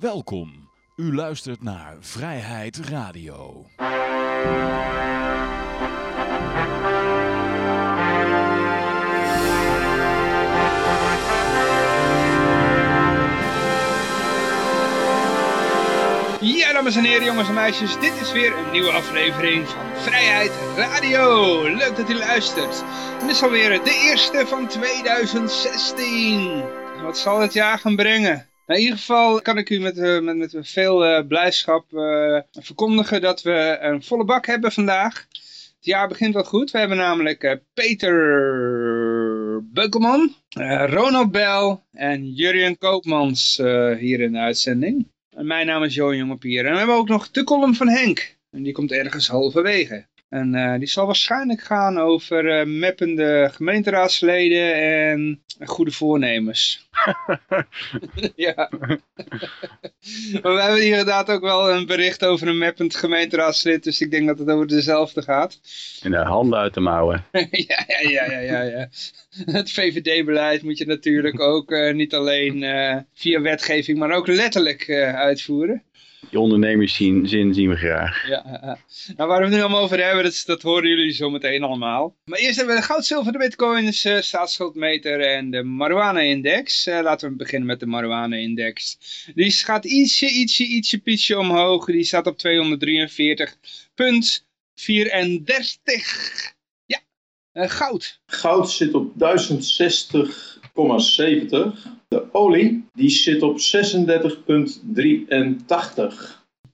Welkom. U luistert naar Vrijheid Radio. Ja, dames en heren, jongens en meisjes, dit is weer een nieuwe aflevering van Vrijheid Radio. Leuk dat u luistert. Dit is alweer de eerste van 2016. Wat zal het jaar gaan brengen? Nou, in ieder geval kan ik u met, uh, met, met veel uh, blijdschap uh, verkondigen dat we een volle bak hebben vandaag. Het jaar begint wel goed. We hebben namelijk Peter Beukelman, Ronald Bell en Jurjen Koopmans hier in de uitzending. En mijn naam is Johan Jongepier. En we hebben ook nog de column van Henk. En die komt ergens halverwege. En uh, die zal waarschijnlijk gaan over uh, meppende gemeenteraadsleden en goede voornemens. ja. maar we hebben hier inderdaad ook wel een bericht over een meppend gemeenteraadslid. Dus ik denk dat het over dezelfde gaat. En de handen uit de mouwen. ja, ja, ja, ja, ja, ja. Het VVD-beleid moet je natuurlijk ook uh, niet alleen via wetgeving, maar ook letterlijk uitvoeren. Die ondernemerszin zien we graag. Ja, uh, nou waar we het nu allemaal over hebben, dat, dat horen jullie zo meteen allemaal. Maar eerst hebben we de goud, zilver, de bitcoins, uh, staatsschuldmeter en de marijuana-index. Uh, laten we beginnen met de marijuana-index. Die gaat ietsje, ietsje, ietsje, pietje omhoog. Die staat op 243,34. Ja, goud. Goud zit op 1060 de olie die zit op 36,83.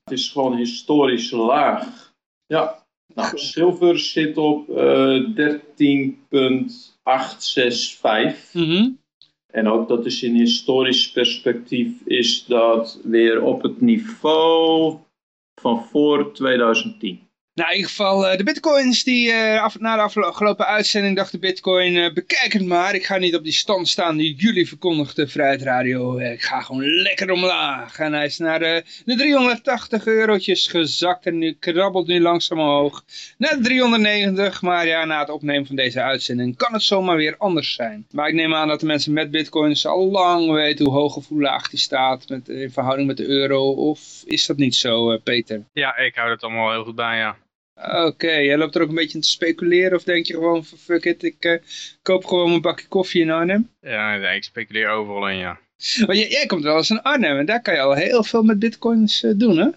Het is gewoon historisch laag. Ja, nou, zilver zit op uh, 13,865. Mm -hmm. En ook dat is in historisch perspectief is dat weer op het niveau van voor 2010. Nou, in ieder geval, uh, de bitcoins die af, na de afgelopen uitzending dacht de bitcoin, uh, bekijk het maar. Ik ga niet op die stand staan die jullie verkondigde, Vrijheid Radio. Ik ga gewoon lekker omlaag. En hij is naar de 380 eurotjes gezakt en nu krabbelt nu langzaam omhoog. Naar de 390, maar ja, na het opnemen van deze uitzending kan het zomaar weer anders zijn. Maar ik neem aan dat de mensen met bitcoins al lang weten hoe hoog of hoe laag die staat met, in verhouding met de euro. Of is dat niet zo, Peter? Ja, ik hou het allemaal heel goed bij, ja. Oké, okay, jij loopt er ook een beetje in te speculeren of denk je gewoon van fuck it, ik uh, koop gewoon een bakje koffie in Arnhem? Ja, nee, ik speculeer overal in, ja. Maar jij, jij, komt wel eens in Arnhem en daar kan je al heel veel met bitcoins uh, doen, hè?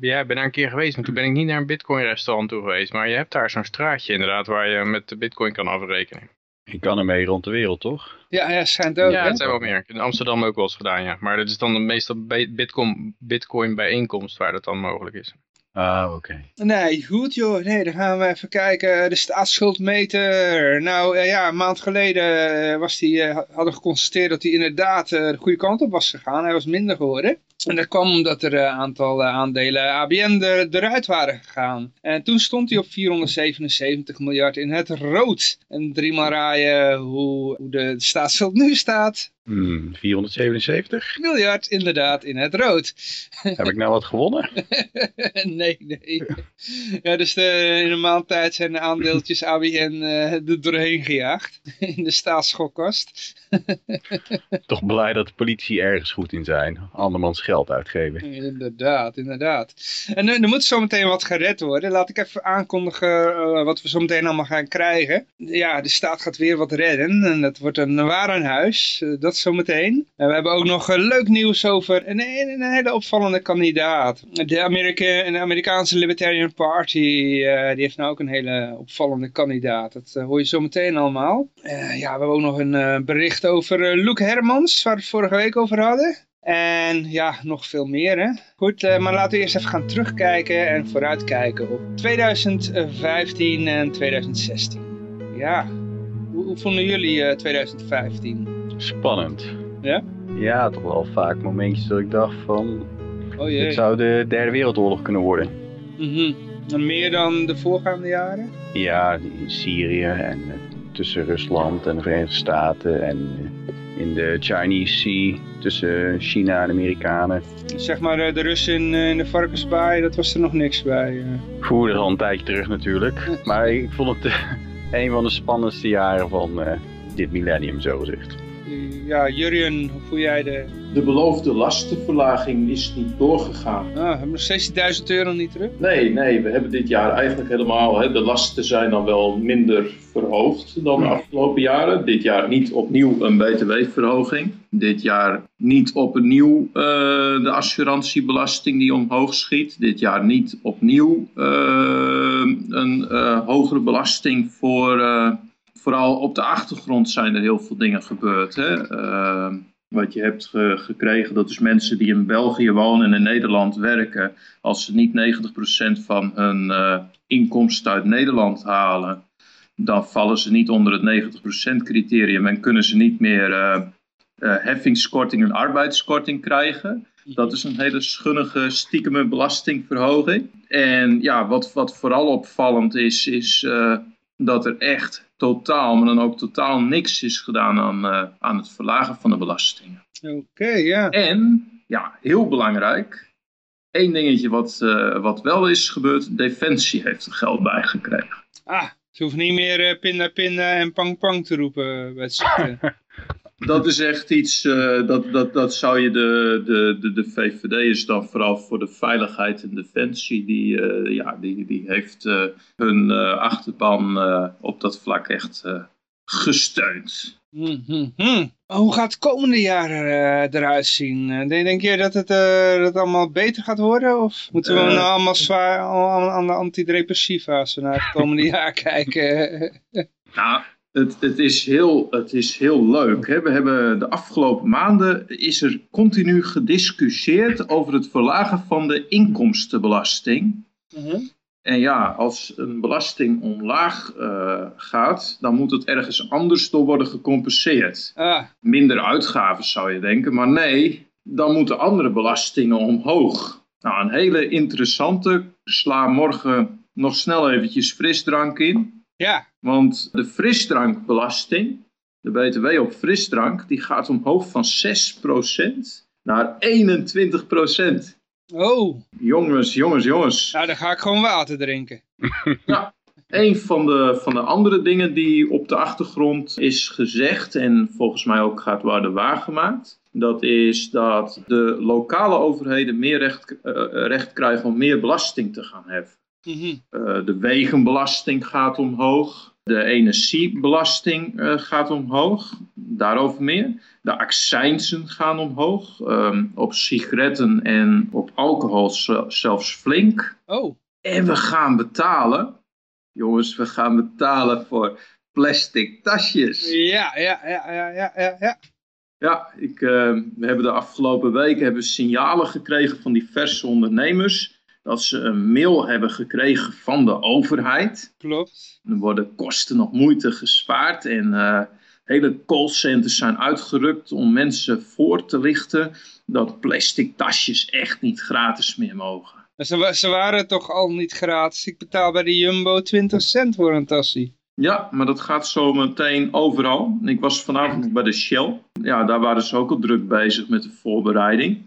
Ja, ik ben daar een keer geweest, maar toen ben ik niet naar een bitcoin restaurant toe geweest. Maar je hebt daar zo'n straatje inderdaad waar je met de bitcoin kan afrekenen. Je kan ermee rond de wereld, toch? Ja, ja schijnt ook. Ja, het zijn wel meer. In Amsterdam ook wel eens gedaan, ja. Maar dat is dan de meestal bitcoin, bitcoin bijeenkomst waar dat dan mogelijk is. Ah, oké. Nee, goed joh. Nee, dan gaan we even kijken. De staatsschuldmeter. Nou uh, ja, een maand geleden was die, uh, hadden geconstateerd dat hij inderdaad de goede kant op was gegaan. Hij was minder geworden. En dat kwam omdat er een aantal aandelen ABN er, eruit waren gegaan. En toen stond hij op 477 miljard in het rood. En drie maar raaien hoe, hoe de staatsschuld nu staat. Hmm, 477? Miljard, inderdaad, in het rood. Heb ik nou wat gewonnen? nee, nee. Ja, dus de, in een maand tijd zijn de aandeeltjes ABN uh, er doorheen gejaagd. in de staatsschokkast. Toch blij dat de politie ergens goed in zijn. Andermans geld uitgeven. Inderdaad, inderdaad. En er moet zometeen wat gered worden. Laat ik even aankondigen uh, wat we zometeen allemaal gaan krijgen. Ja, de staat gaat weer wat redden. En dat wordt een warenhuis. Uh, dat zometeen. En we hebben ook nog uh, leuk nieuws over een, een, hele opvallende kandidaat. De, de Amerikaanse Libertarian Party, die heeft nou ook een hele opvallende kandidaat. Dat hoor je zometeen allemaal. ja, we hebben ook nog een bericht over Luke Hermans, waar we het vorige week over hadden. En ja, nog veel meer hè. Goed, uh, maar laten we eerst even gaan terugkijken en vooruitkijken op 2015 en 2016. Ja, hoe, hoe vonden jullie uh, 2015? Spannend. Ja? Ja, toch wel vaak momentjes dat ik dacht van... Oh jee. Het zou de derde wereldoorlog kunnen worden. Mm -hmm. En meer dan de voorgaande jaren? Ja, in Syrië en tussen Rusland en de Verenigde Staten en in de Chinese Sea tussen China en de Amerikanen. Zeg maar de Russen in, in de varkensbaai, dat was er nog niks bij. Voer er al een tijdje terug natuurlijk. maar ik vond het een van de spannendste jaren van dit millennium zo gezegd. Ja, Jurjen, hoe voel jij de... De beloofde lastenverlaging is niet doorgegaan. Ah, hebben we nog steeds die 1000 euro niet terug? Nee, nee, we hebben dit jaar eigenlijk helemaal, hè, de lasten zijn dan wel minder verhoogd dan de afgelopen jaren. Dit jaar niet opnieuw een btw-verhoging. Dit jaar niet opnieuw uh, de assurantiebelasting die omhoog schiet. Dit jaar niet opnieuw uh, een uh, hogere belasting voor vooral op de achtergrond zijn er heel veel dingen gebeurd. Hè? Uh, wat je hebt ge gekregen, dat is mensen die in België wonen en in Nederland werken. Als ze niet 90% van hun uh, inkomsten uit Nederland halen, dan vallen ze niet onder het 90% criterium en kunnen ze niet meer uh, heffingskorting en arbeidskorting krijgen. Dat is een hele schunnige stiekeme belastingverhoging. En ja, wat, wat vooral opvallend is, is dat er echt totaal, maar dan ook totaal niks is gedaan aan, uh, aan het verlagen van de belastingen. Oké, ja. En, ja, heel belangrijk, één dingetje wat, uh, wat wel is gebeurd, Defensie heeft er geld bij gekregen. Ah, ze hoeven niet meer uh, pinda pinda en pang pang te roepen bij het zitten. Dat is echt iets, uh, dat, dat, dat zou je de, de, de, de VVD is dan vooral voor de veiligheid en defensie, die, uh, ja, die, die heeft uh, hun achterban op dat vlak echt gesteund. Hmm, hmm, hmm. Hoe gaat het komende jaar er, eruit zien? Denk je dat het, dat het allemaal beter gaat worden? Of moeten we nou allemaal zwaar aan de antidepressiva als we naar het komende jaar kijken? nou, het, het, is heel, het is heel leuk. Hè? We hebben de afgelopen maanden is er continu gediscussieerd over het verlagen van de inkomstenbelasting. Mhm. En ja, als een belasting omlaag uh, gaat, dan moet het ergens anders door worden gecompenseerd. Ah. Minder uitgaven zou je denken, maar nee, dan moeten andere belastingen omhoog. Nou, een hele interessante. Sla morgen nog snel eventjes frisdrank in. Ja. Want de frisdrankbelasting, de btw op frisdrank, die gaat omhoog van 6% naar 21%. Oh. Jongens, jongens, jongens. Nou, dan ga ik gewoon water drinken. ja, een van de, van de andere dingen die op de achtergrond is gezegd en volgens mij ook gaat worden waargemaakt. Dat is dat de lokale overheden meer recht, uh, recht krijgen om meer belasting te gaan heffen. Mm -hmm. uh, de wegenbelasting gaat omhoog. De energiebelasting uh, gaat omhoog. Daarover meer. De accijnsen gaan omhoog. Um, op sigaretten en op alcohol zelfs flink. Oh. En we gaan betalen. Jongens, we gaan betalen voor plastic tasjes. Ja, ja, ja, ja, ja, ja. ja. Ja, ik, uh, we hebben de afgelopen weken hebben signalen gekregen van diverse ondernemers dat ze een mail hebben gekregen van de overheid. Klopt. Er worden kosten nog moeite gespaard en uh, hele callcenters zijn uitgerukt om mensen voor te lichten dat plastic tasjes echt niet gratis meer mogen. Ze, ze waren toch al niet gratis? Ik betaal bij de Jumbo 20 cent voor een tasje. Ja, maar dat gaat zo meteen overal. Ik was vanavond bij de Shell. Ja, daar waren ze ook al druk bezig met de voorbereiding.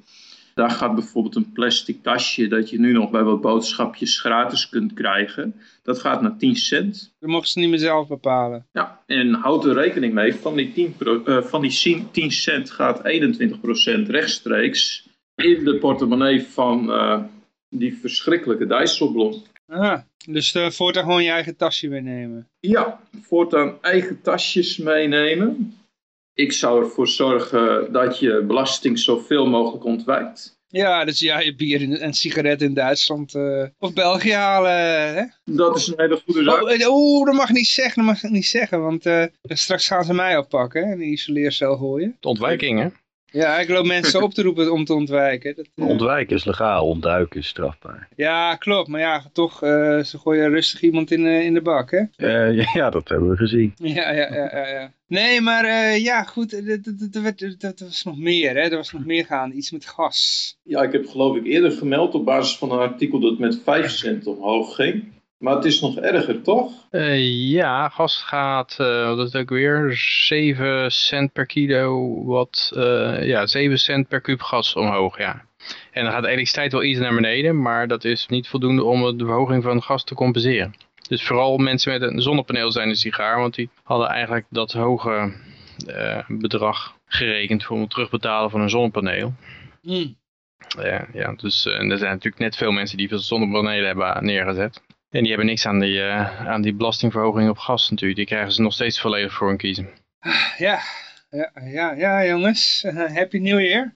Daar gaat bijvoorbeeld een plastic tasje dat je nu nog bij wat boodschapjes gratis kunt krijgen. Dat gaat naar 10 cent. Dat mogen ze niet meer zelf bepalen. Ja, en houd er rekening mee, van die 10, uh, van die 10 cent gaat 21% rechtstreeks in de portemonnee van uh, die verschrikkelijke Dijsselbloem. Ah, dus uh, voortaan gewoon je eigen tasje meenemen. Ja, voortaan eigen tasjes meenemen. Ik zou ervoor zorgen dat je belasting zoveel mogelijk ontwijkt. Ja, dus ja, je bier en sigaret in Duitsland uh, of België halen. Hè? Dat is een hele goede zaak. Oh, oh dat mag ik niet zeggen, dat mag ik niet zeggen. Want uh, straks gaan ze mij oppakken en in de isoleercel gooien. De ontwijking, hè? Ja, ik loop mensen op te roepen om te ontwijken. Dat, uh... Ontwijken is legaal, ontduiken is strafbaar. Ja, klopt. Maar ja, toch, uh, ze gooien rustig iemand in, uh, in de bak, hè? Uh, ja, dat hebben we gezien. Ja, ja, ja, ja. ja. Nee, maar ja, goed, er was nog meer, hè? Er was nog meer gaan, iets met gas. Ja, ik heb geloof ik eerder gemeld op basis van een artikel dat met 5 cent omhoog ging. Maar het is nog erger, toch? Uh, ja, gas gaat, uh, dat is ook weer 7 cent per kilo, wat, uh, ja, 7 cent per kuub gas omhoog, ja. En dan gaat de elektriciteit wel iets naar beneden, maar dat is niet voldoende om de verhoging van gas te compenseren. Dus vooral mensen met een zonnepaneel zijn een sigaar, want die hadden eigenlijk dat hoge bedrag gerekend voor het terugbetalen van een zonnepaneel. Ja, ja dus eh, en er zijn natuurlijk net veel mensen die veel zonnepanelen hebben neergezet. En die hebben niks aan die, eh, aan die belastingverhoging op gas natuurlijk. Die krijgen ze nog steeds volledig voor hun kiezen. Ja, ja, ja, ja jongens. Eh, happy New Year.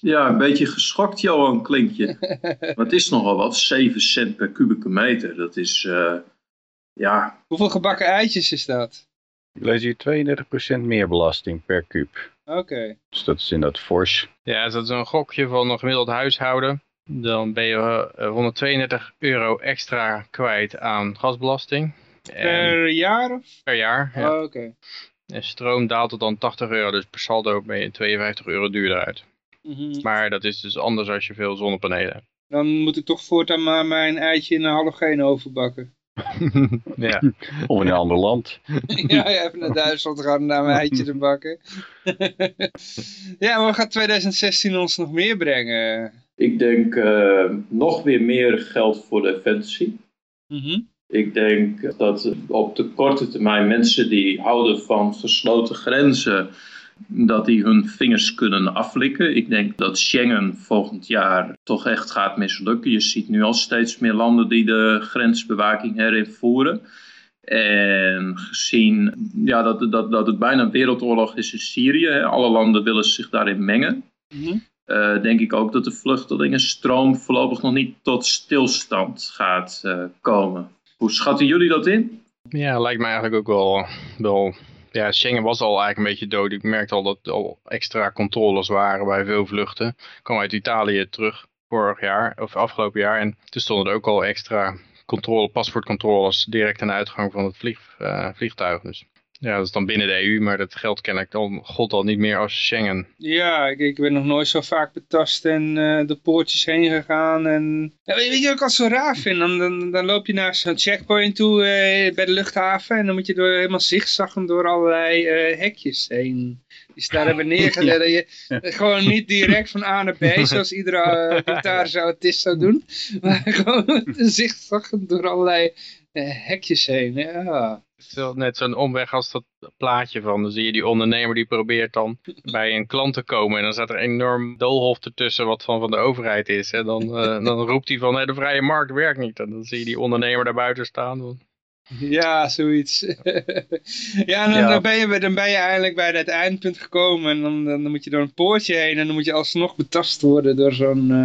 Ja, een beetje geschokt, Johan, klink je. Maar het is nogal wat, 7 cent per kubieke meter. Dat is, eh, ja, Hoeveel gebakken eitjes is dat? Ik lees hier 32% meer belasting per kuub. Oké. Dus dat is inderdaad fors. Ja, is dat zo'n gokje van een gemiddeld huishouden. Dan ben je eh, 132 euro extra kwijt aan gasbelasting. En Per jaar? of? per jaar. Ja. Oh, Oké. En stroom daalt het dan 80 euro. Dus per saldo ben je 52 euro duurder uit. Mhm. Maar dat is dus anders als je veel zonnepanelen hebt. Dan moet ik toch voortaan maar mijn eitje in een halogeen overbakken. ja. Of in een ander land. ja, ja, even naar Duitsland gaan om daar mijn eitje te bakken. ja, maar wat gaat 2016 ons nog meer brengen? Ik denk eh, nog weer meer geld voor defensie. Mhm. Ik denk dat op de korte termijn mensen die houden van gesloten grenzen, dat die hun vingers kunnen aflikken. Ik denk dat Schengen volgend jaar toch echt gaat mislukken. Je ziet nu al steeds meer landen die de grensbewaking herinvoeren. En gezien ja, dat, dat, dat het bijna een wereldoorlog is in Syrië, alle landen willen zich daarin mengen. Mhm. Eh, denk ik ook dat de vluchtelingenstroom voorlopig nog niet tot stilstand gaat eh, komen. Hoe schatten jullie dat in? ja, lijkt mij eigenlijk ook wel, wel... Ja, Schengen was al eigenlijk een beetje dood. Ik merkte al dat er al extra controles waren bij veel vluchten. Ik kwam uit Italië terug vorig jaar, of afgelopen jaar. En toen stonden er ook al extra controle, paspoortcontroles direct aan de uitgang van het eh, vliegtuig. Dus ja, dat is dan binnen de EU, maar dat geldt kennelijk dan god al niet meer als Schengen. Ja, ik, ik ben nog nooit zo vaak betast en eh, de poortjes heen gegaan. En... Ja, weet je wat ik al zo raar vind? Dan, dan, dan loop je naar zo'n checkpoint toe eh, bij de luchthaven en dan moet je door, helemaal zigzaggen door allerlei eh, hekjes heen. Die ze daar hebben neergezet. Dat je gewoon niet direct van A naar B, zoals iedere uh, autist zou doen. Maar gewoon zigzaggen door allerlei hekjes heen. Ja. Het is net zo'n omweg als dat plaatje van. Dan zie je die ondernemer die probeert dan bij een klant te komen. En dan staat er een enorm doolhof ertussen wat van, van de overheid is. En dan, eh, dan roept hij van "Hé, de vrije markt werkt niet. En dan zie je die ondernemer daar buiten staan. Ja, zoiets. ja, dan, Ja. Dan, ben je, dan ben je eigenlijk bij dat eindpunt gekomen en dan, dan, moet je door een poortje heen en dan moet je alsnog betast worden door zo'n eh,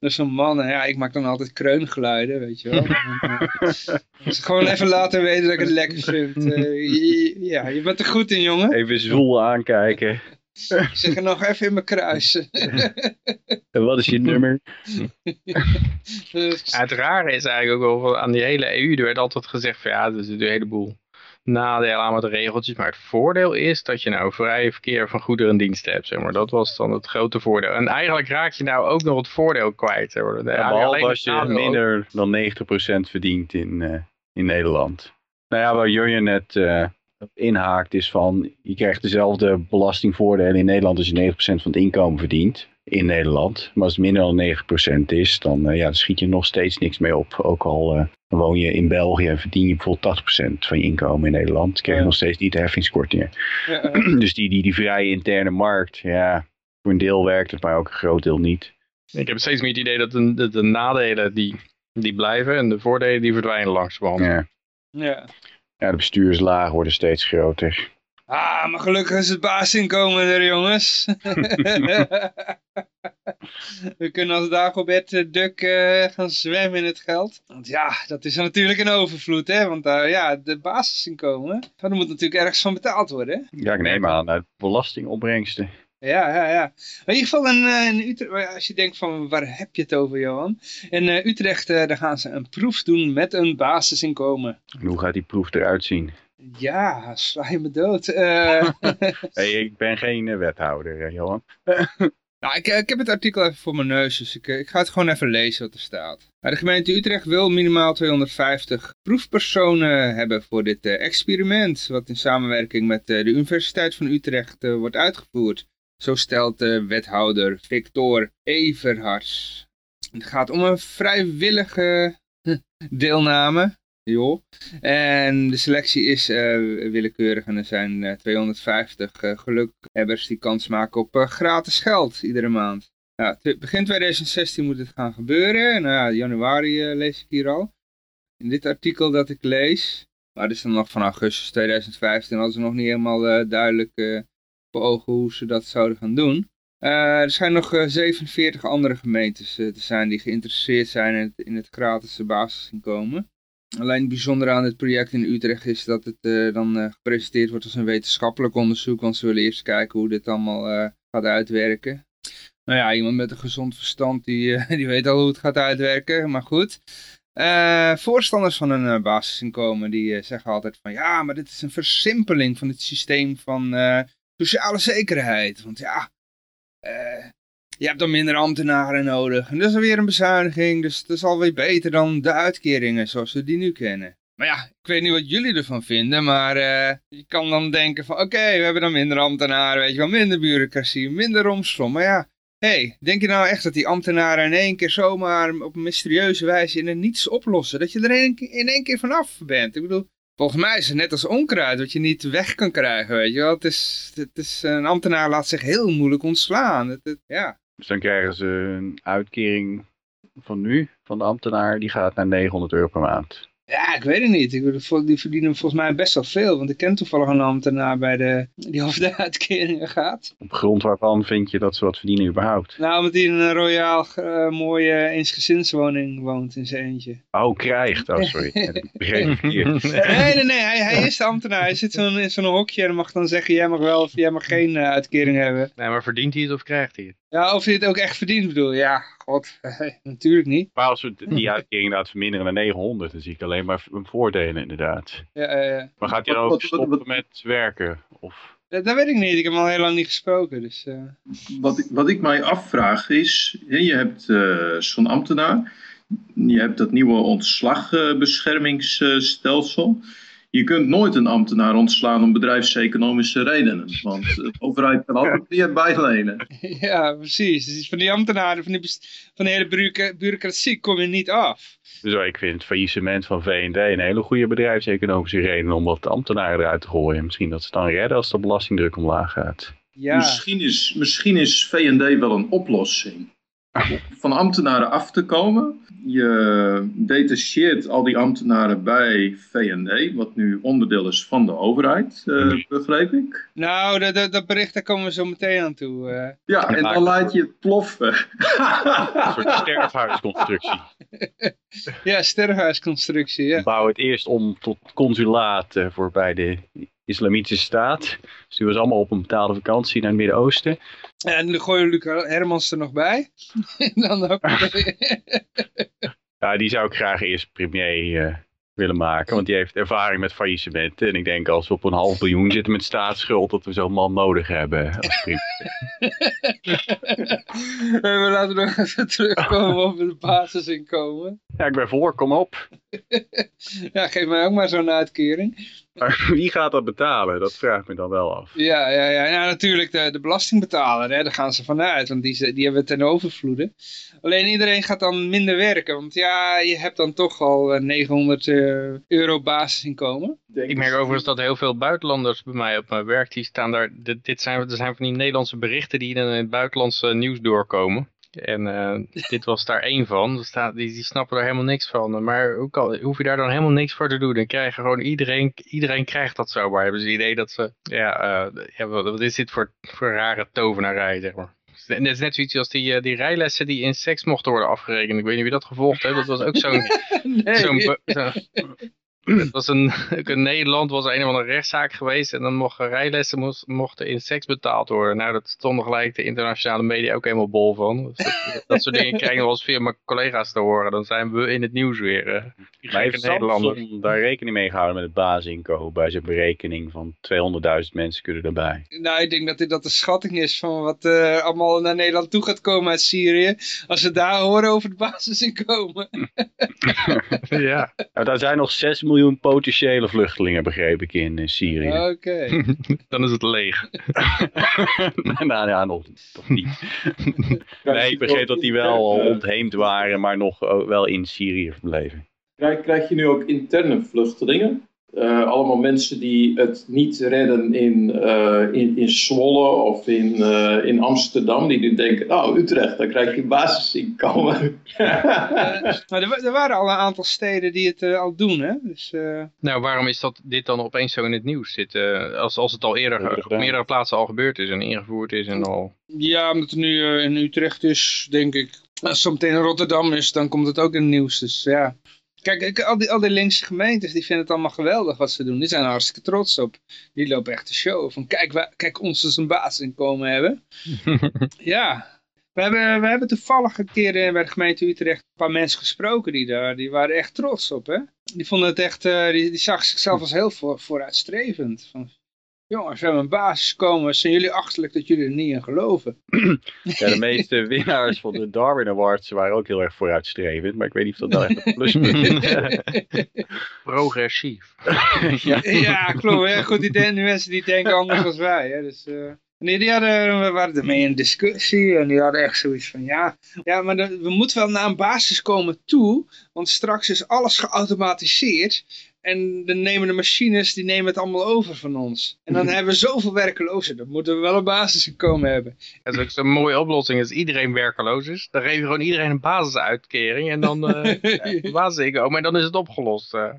door zo'n man. En ja, ik maak dan altijd kreungeluiden, weet je wel. Eh, dus gewoon even laten weten dat ik het lekker vind. Eh, ja, je bent er goed in, jongen. Even zwoel aankijken. Ik zeg er nog even in mijn kruis. En wat is je nummer? Dus- Ja, het rare is eigenlijk ook wel aan die hele EU. Er werd altijd gezegd van ja, er zit een heleboel nadelen aan met de regeltjes. Maar het voordeel is dat je nou vrij verkeer van goederen en diensten hebt. Zeg maar. Dat was dan het grote voordeel. En eigenlijk raak je nou ook nog het voordeel kwijt. Zeg maar. Ja, behalve als je ook. minder dan 90% verdient in, eh, in Nederland. Nou ja, waar Jurjen net eh, inhaakt is van... je krijgt dezelfde belastingvoordelen in Nederland als je 90% van het inkomen verdient in Nederland. Maar als het minder dan 9% is, dan, eh, ja, dan schiet je nog steeds niks mee op. Ook al eh, woon je in België en verdien je bijvoorbeeld 80% van je inkomen in Nederland... krijg je Ja. nog steeds niet de heffingskortingen. Ja, Dus die, die, die vrije interne markt, ja, voor een deel werkt het, maar ook een groot deel niet. Ik heb steeds meer het idee dat de, de, de nadelen die, die blijven. En de voordelen die verdwijnen langzamerhand. Ja. ja. Ja, de bestuurslagen worden steeds groter. Ah, maar gelukkig is het basisinkomen er, jongens. We kunnen als Dagobert Duck eh, gaan zwemmen in het geld. Want ja, dat is natuurlijk een overvloed, hè. Want daar, ja, de basisinkomen, daar moet natuurlijk ergens van betaald worden, hè. Ja, ik neem aan uit belastingopbrengsten. Ja, ja, ja. In ieder geval in, eh, in Utrecht, als je denkt van waar heb je het over, Johan? In eh, Utrecht, eh, daar gaan ze een proef doen met een basisinkomen. En hoe gaat die proef eruit zien? Ja, sla je me dood. Eh, Hey, ik ben geen eh, wethouder, eh, Johan. Nou, ik, ik heb het artikel even voor mijn neus, dus ik, eh, ik ga het gewoon even lezen wat er staat. Nou, de gemeente Utrecht wil minimaal 250 proefpersonen hebben voor dit eh, experiment, wat in samenwerking met eh, de Universiteit van Utrecht eh, wordt uitgevoerd. Zo stelt de wethouder Victor Everhars. Het gaat om een vrijwillige deelname. joh. En de selectie is eh, willekeurig en er zijn eh, 250 eh, gelukhebbers die kans maken op eh, gratis geld iedere maand. Begin 2016 moet het gaan gebeuren. En nou ja, januari eh, lees ik hier al. In dit artikel dat ik lees, maar dit is dan nog van augustus 2015, hadden ze nog niet helemaal eh, duidelijk eh, voor ogen hoe ze dat zouden gaan doen. Eh, er zijn nog eh, 47 andere gemeentes eh, te zijn die geïnteresseerd zijn in het, in het gratis basisinkomen. Alleen het bijzondere aan dit project in Utrecht is dat het eh, dan eh, gepresenteerd wordt als een wetenschappelijk onderzoek, want ze willen eerst kijken hoe dit allemaal eh, gaat uitwerken. Nou ja, iemand met een gezond verstand die, eh, die weet al hoe het gaat uitwerken, maar goed. Eh, voorstanders van een eh, basisinkomen die eh, zeggen altijd van ja, maar dit is een versimpeling van het systeem van eh, sociale zekerheid. Want ja, eh, je hebt dan minder ambtenaren nodig. En dat is alweer een bezuiniging, dus dat is alweer beter dan de uitkeringen zoals we die nu kennen. Maar ja, ik weet niet wat jullie ervan vinden, maar eh, je kan dan denken van oké, we hebben dan minder ambtenaren, weet je wel, minder bureaucratie, minder romslom. Maar ja, hey, denk je nou echt dat die ambtenaren in één keer zomaar op een mysterieuze wijze in het niets oplossen? Dat je er in één keer vanaf bent? Ik bedoel, volgens mij is het net als onkruid, wat je niet weg kan krijgen, weet je wel. Het is, het is, een ambtenaar laat zich heel moeilijk ontslaan. Ja. Dus dan krijgen ze een uitkering van nu, van de ambtenaar, die gaat naar 900 euro per maand. Ja, ik weet het niet. Ik bedoel, die verdienen volgens mij best wel veel. Want ik ken toevallig een ambtenaar bij de, die over de uitkeringen gaat. Op grond waarvan vind je dat ze wat verdienen überhaupt? Nou, omdat hij in een royaal eh, mooie eensgezinswoning woont in zijn eentje. Oh, krijgt. Oh, sorry. Ik begreep. Nee, nee, nee. Hij, hij is de ambtenaar. Hij zit zo'n, in zo'n hokje en mag dan zeggen, jij mag wel of jij mag geen eh, uitkering hebben. Nee, maar verdient hij het of krijgt hij het? Ja, of je het ook echt verdient bedoel. Ja, god. natuurlijk niet. Maar als we die uitkering inderdaad verminderen naar 900, dan zie ik alleen maar voordelen inderdaad. Ja, eh, Maar gaat hij dan ook wat- wat- stoppen met werken? Of... dat, dat weet ik niet. Ik heb hem al heel lang niet gesproken. Dus, eh. Wat, ik- wat ik mij afvraag is, hè, je hebt eh, zo'n ambtenaar, je hebt dat nieuwe ontslagbeschermingsstelsel. Je kunt nooit een ambtenaar ontslaan om bedrijfseconomische redenen, want de overheid kan altijd weer bijlenen. ja, precies. Dus van die ambtenaren, van, die, van de hele bureaucra- bureaucratie kom je niet af. Dus ik vind het faillissement van V&D een hele goede bedrijfseconomische reden om wat ambtenaren eruit te gooien. Misschien dat ze het dan redden als de belastingdruk omlaag gaat. Ja, Misschien is, misschien is V&D wel een oplossing. Van ambtenaren af te komen. Je detacheert al die ambtenaren bij V&D, wat nu onderdeel is van de overheid, eh, begreep ik. nou, dat, dat, dat bericht, daar komen we zo meteen aan toe. eh. Ja, en dan laat je het ploffen. Een soort sterfhuisconstructie. ja, sterrenhuisconstructie, ja. Bouw het eerst om tot consulaat voor bij de islamitische staat. Sturen ze allemaal op een betaalde vakantie naar het Midden-Oosten. En dan gooi je Luc Hermans er nog bij. dan ook. Ja, die zou ik graag eerst premier eh, willen maken. Want die heeft ervaring met faillissementen. En ik denk als we op een half biljoen zitten met staatsschuld... dat we zo'n man nodig hebben als we laten nog even terugkomen op het basisinkomen. Ja, ik ben voor, kom op. Ja, geef mij ook maar zo'n uitkering. Maar wie gaat dat betalen? Dat vraag ik me dan wel af. Ja, ja, ja. Nou, natuurlijk de, de belastingbetaler, hè, daar gaan ze vanuit, want die, die hebben we ten overvloede. Alleen iedereen gaat dan minder werken, want ja, je hebt dan toch al eh, 900 eh, euro basisinkomen. Ik merk overigens dat heel veel buitenlanders bij mij op mijn werk, die staan daar, dit, dit zijn, er zijn van die Nederlandse berichten die dan in het buitenlandse nieuws doorkomen. En eh, dit was daar één van, staat, die, die snappen er helemaal niks van. Maar hoe kan, hoef je daar dan helemaal niks voor te doen? Dan krijgen gewoon iedereen, iedereen krijgt dat zomaar. Hebben ze het idee dat ze, ja, eh, ja wat, wat is dit voor, voor rare tovenarij, zeg maar. Het is net zoiets als die, eh, die rijlessen die in seks mochten worden afgerekend. Ik weet niet wie dat gevolgd heeft. Dat was ook zo'n Nee. zo- het was een, ook in Nederland was er een of andere rechtszaak geweest en dan mochten rijlessen moest, mochten in seks betaald worden. Nou, dat stonden gelijk de internationale media ook helemaal bol van. Dus dat, dat soort dingen krijgen we eens via mijn collega's te horen. Dan zijn we in het nieuws weer. eh, Maar heeft Nederlanders. Samson daar rekening mee gehouden met het basisinkomen bij zijn berekening van 200.000 mensen kunnen erbij? Nou, ik denk dat dit dat de schatting is van wat eh, allemaal naar Nederland toe gaat komen uit Syrië. Als ze daar horen over het basisinkomen. ja. Nou, daar zijn nog 6 miljoen potentiële vluchtelingen, begreep ik, in Syrië. Oké. dan is het leeg. nou ja, nog, toch niet. Nee, ik begreep dat die wel al ontheemd waren, maar nog eh, wel in Syrië verbleven. Krijg, krijg je nu ook interne vluchtelingen? Eh, allemaal mensen die het niet redden in, eh, in, in Zwolle of in, eh, in Amsterdam. Die nu denken, nou Utrecht, dan krijg je basisinkomen. nou, er, er, waren al een aantal steden die het al doen. Hè? Dus, nou, waarom is dat, dit dan opeens zo in het nieuws? Dit, als, als het al eerder op meerdere plaatsen al gebeurd is en ingevoerd is en al... Ja, omdat het nu in Utrecht is, denk ik. Als het zometeen in Rotterdam is, dan komt het ook in het nieuws. Dus ja... Kijk, al die, al die linkse gemeentes, die vinden het allemaal geweldig wat ze doen. Die zijn er hartstikke trots op. Die lopen echt de show. Van kijk, wij, kijk ons eens een basisinkomen hebben. ja, we hebben, we hebben toevallig een keer bij de gemeente Utrecht een paar mensen gesproken die daar, die waren echt trots op, hè. Die vonden het echt, uh, die, die zag zichzelf als heel voor, vooruitstrevend. Van, Jongens, we hebben een basis komen. Zijn jullie achterlijk dat jullie er niet in geloven? Ja, de meeste winnaars van de Darwin Awards waren ook heel erg vooruitstrevend. Maar ik weet niet of dat nou echt een pluspunt is. Progressief. ja. ja, klopt. Hè? Goed, die, mensen die denken anders dan wij. Hè? Dus, uh... Nee, die hadden, we waren ermee in discussie en die hadden echt zoiets van, ja, ja maar we moeten wel naar een basis komen toe, want straks is alles geautomatiseerd en de nemen de machines, die nemen het allemaal over van ons. En dan hebben we zoveel werkelozen. Dan moeten we wel een basisinkomen hebben. Dat is ook zo'n mooie oplossing. Als iedereen werkeloos is, dan geef je gewoon iedereen een basisuitkering. En dan uh, ja, basisinkomen. En dan is het opgelost. Uh.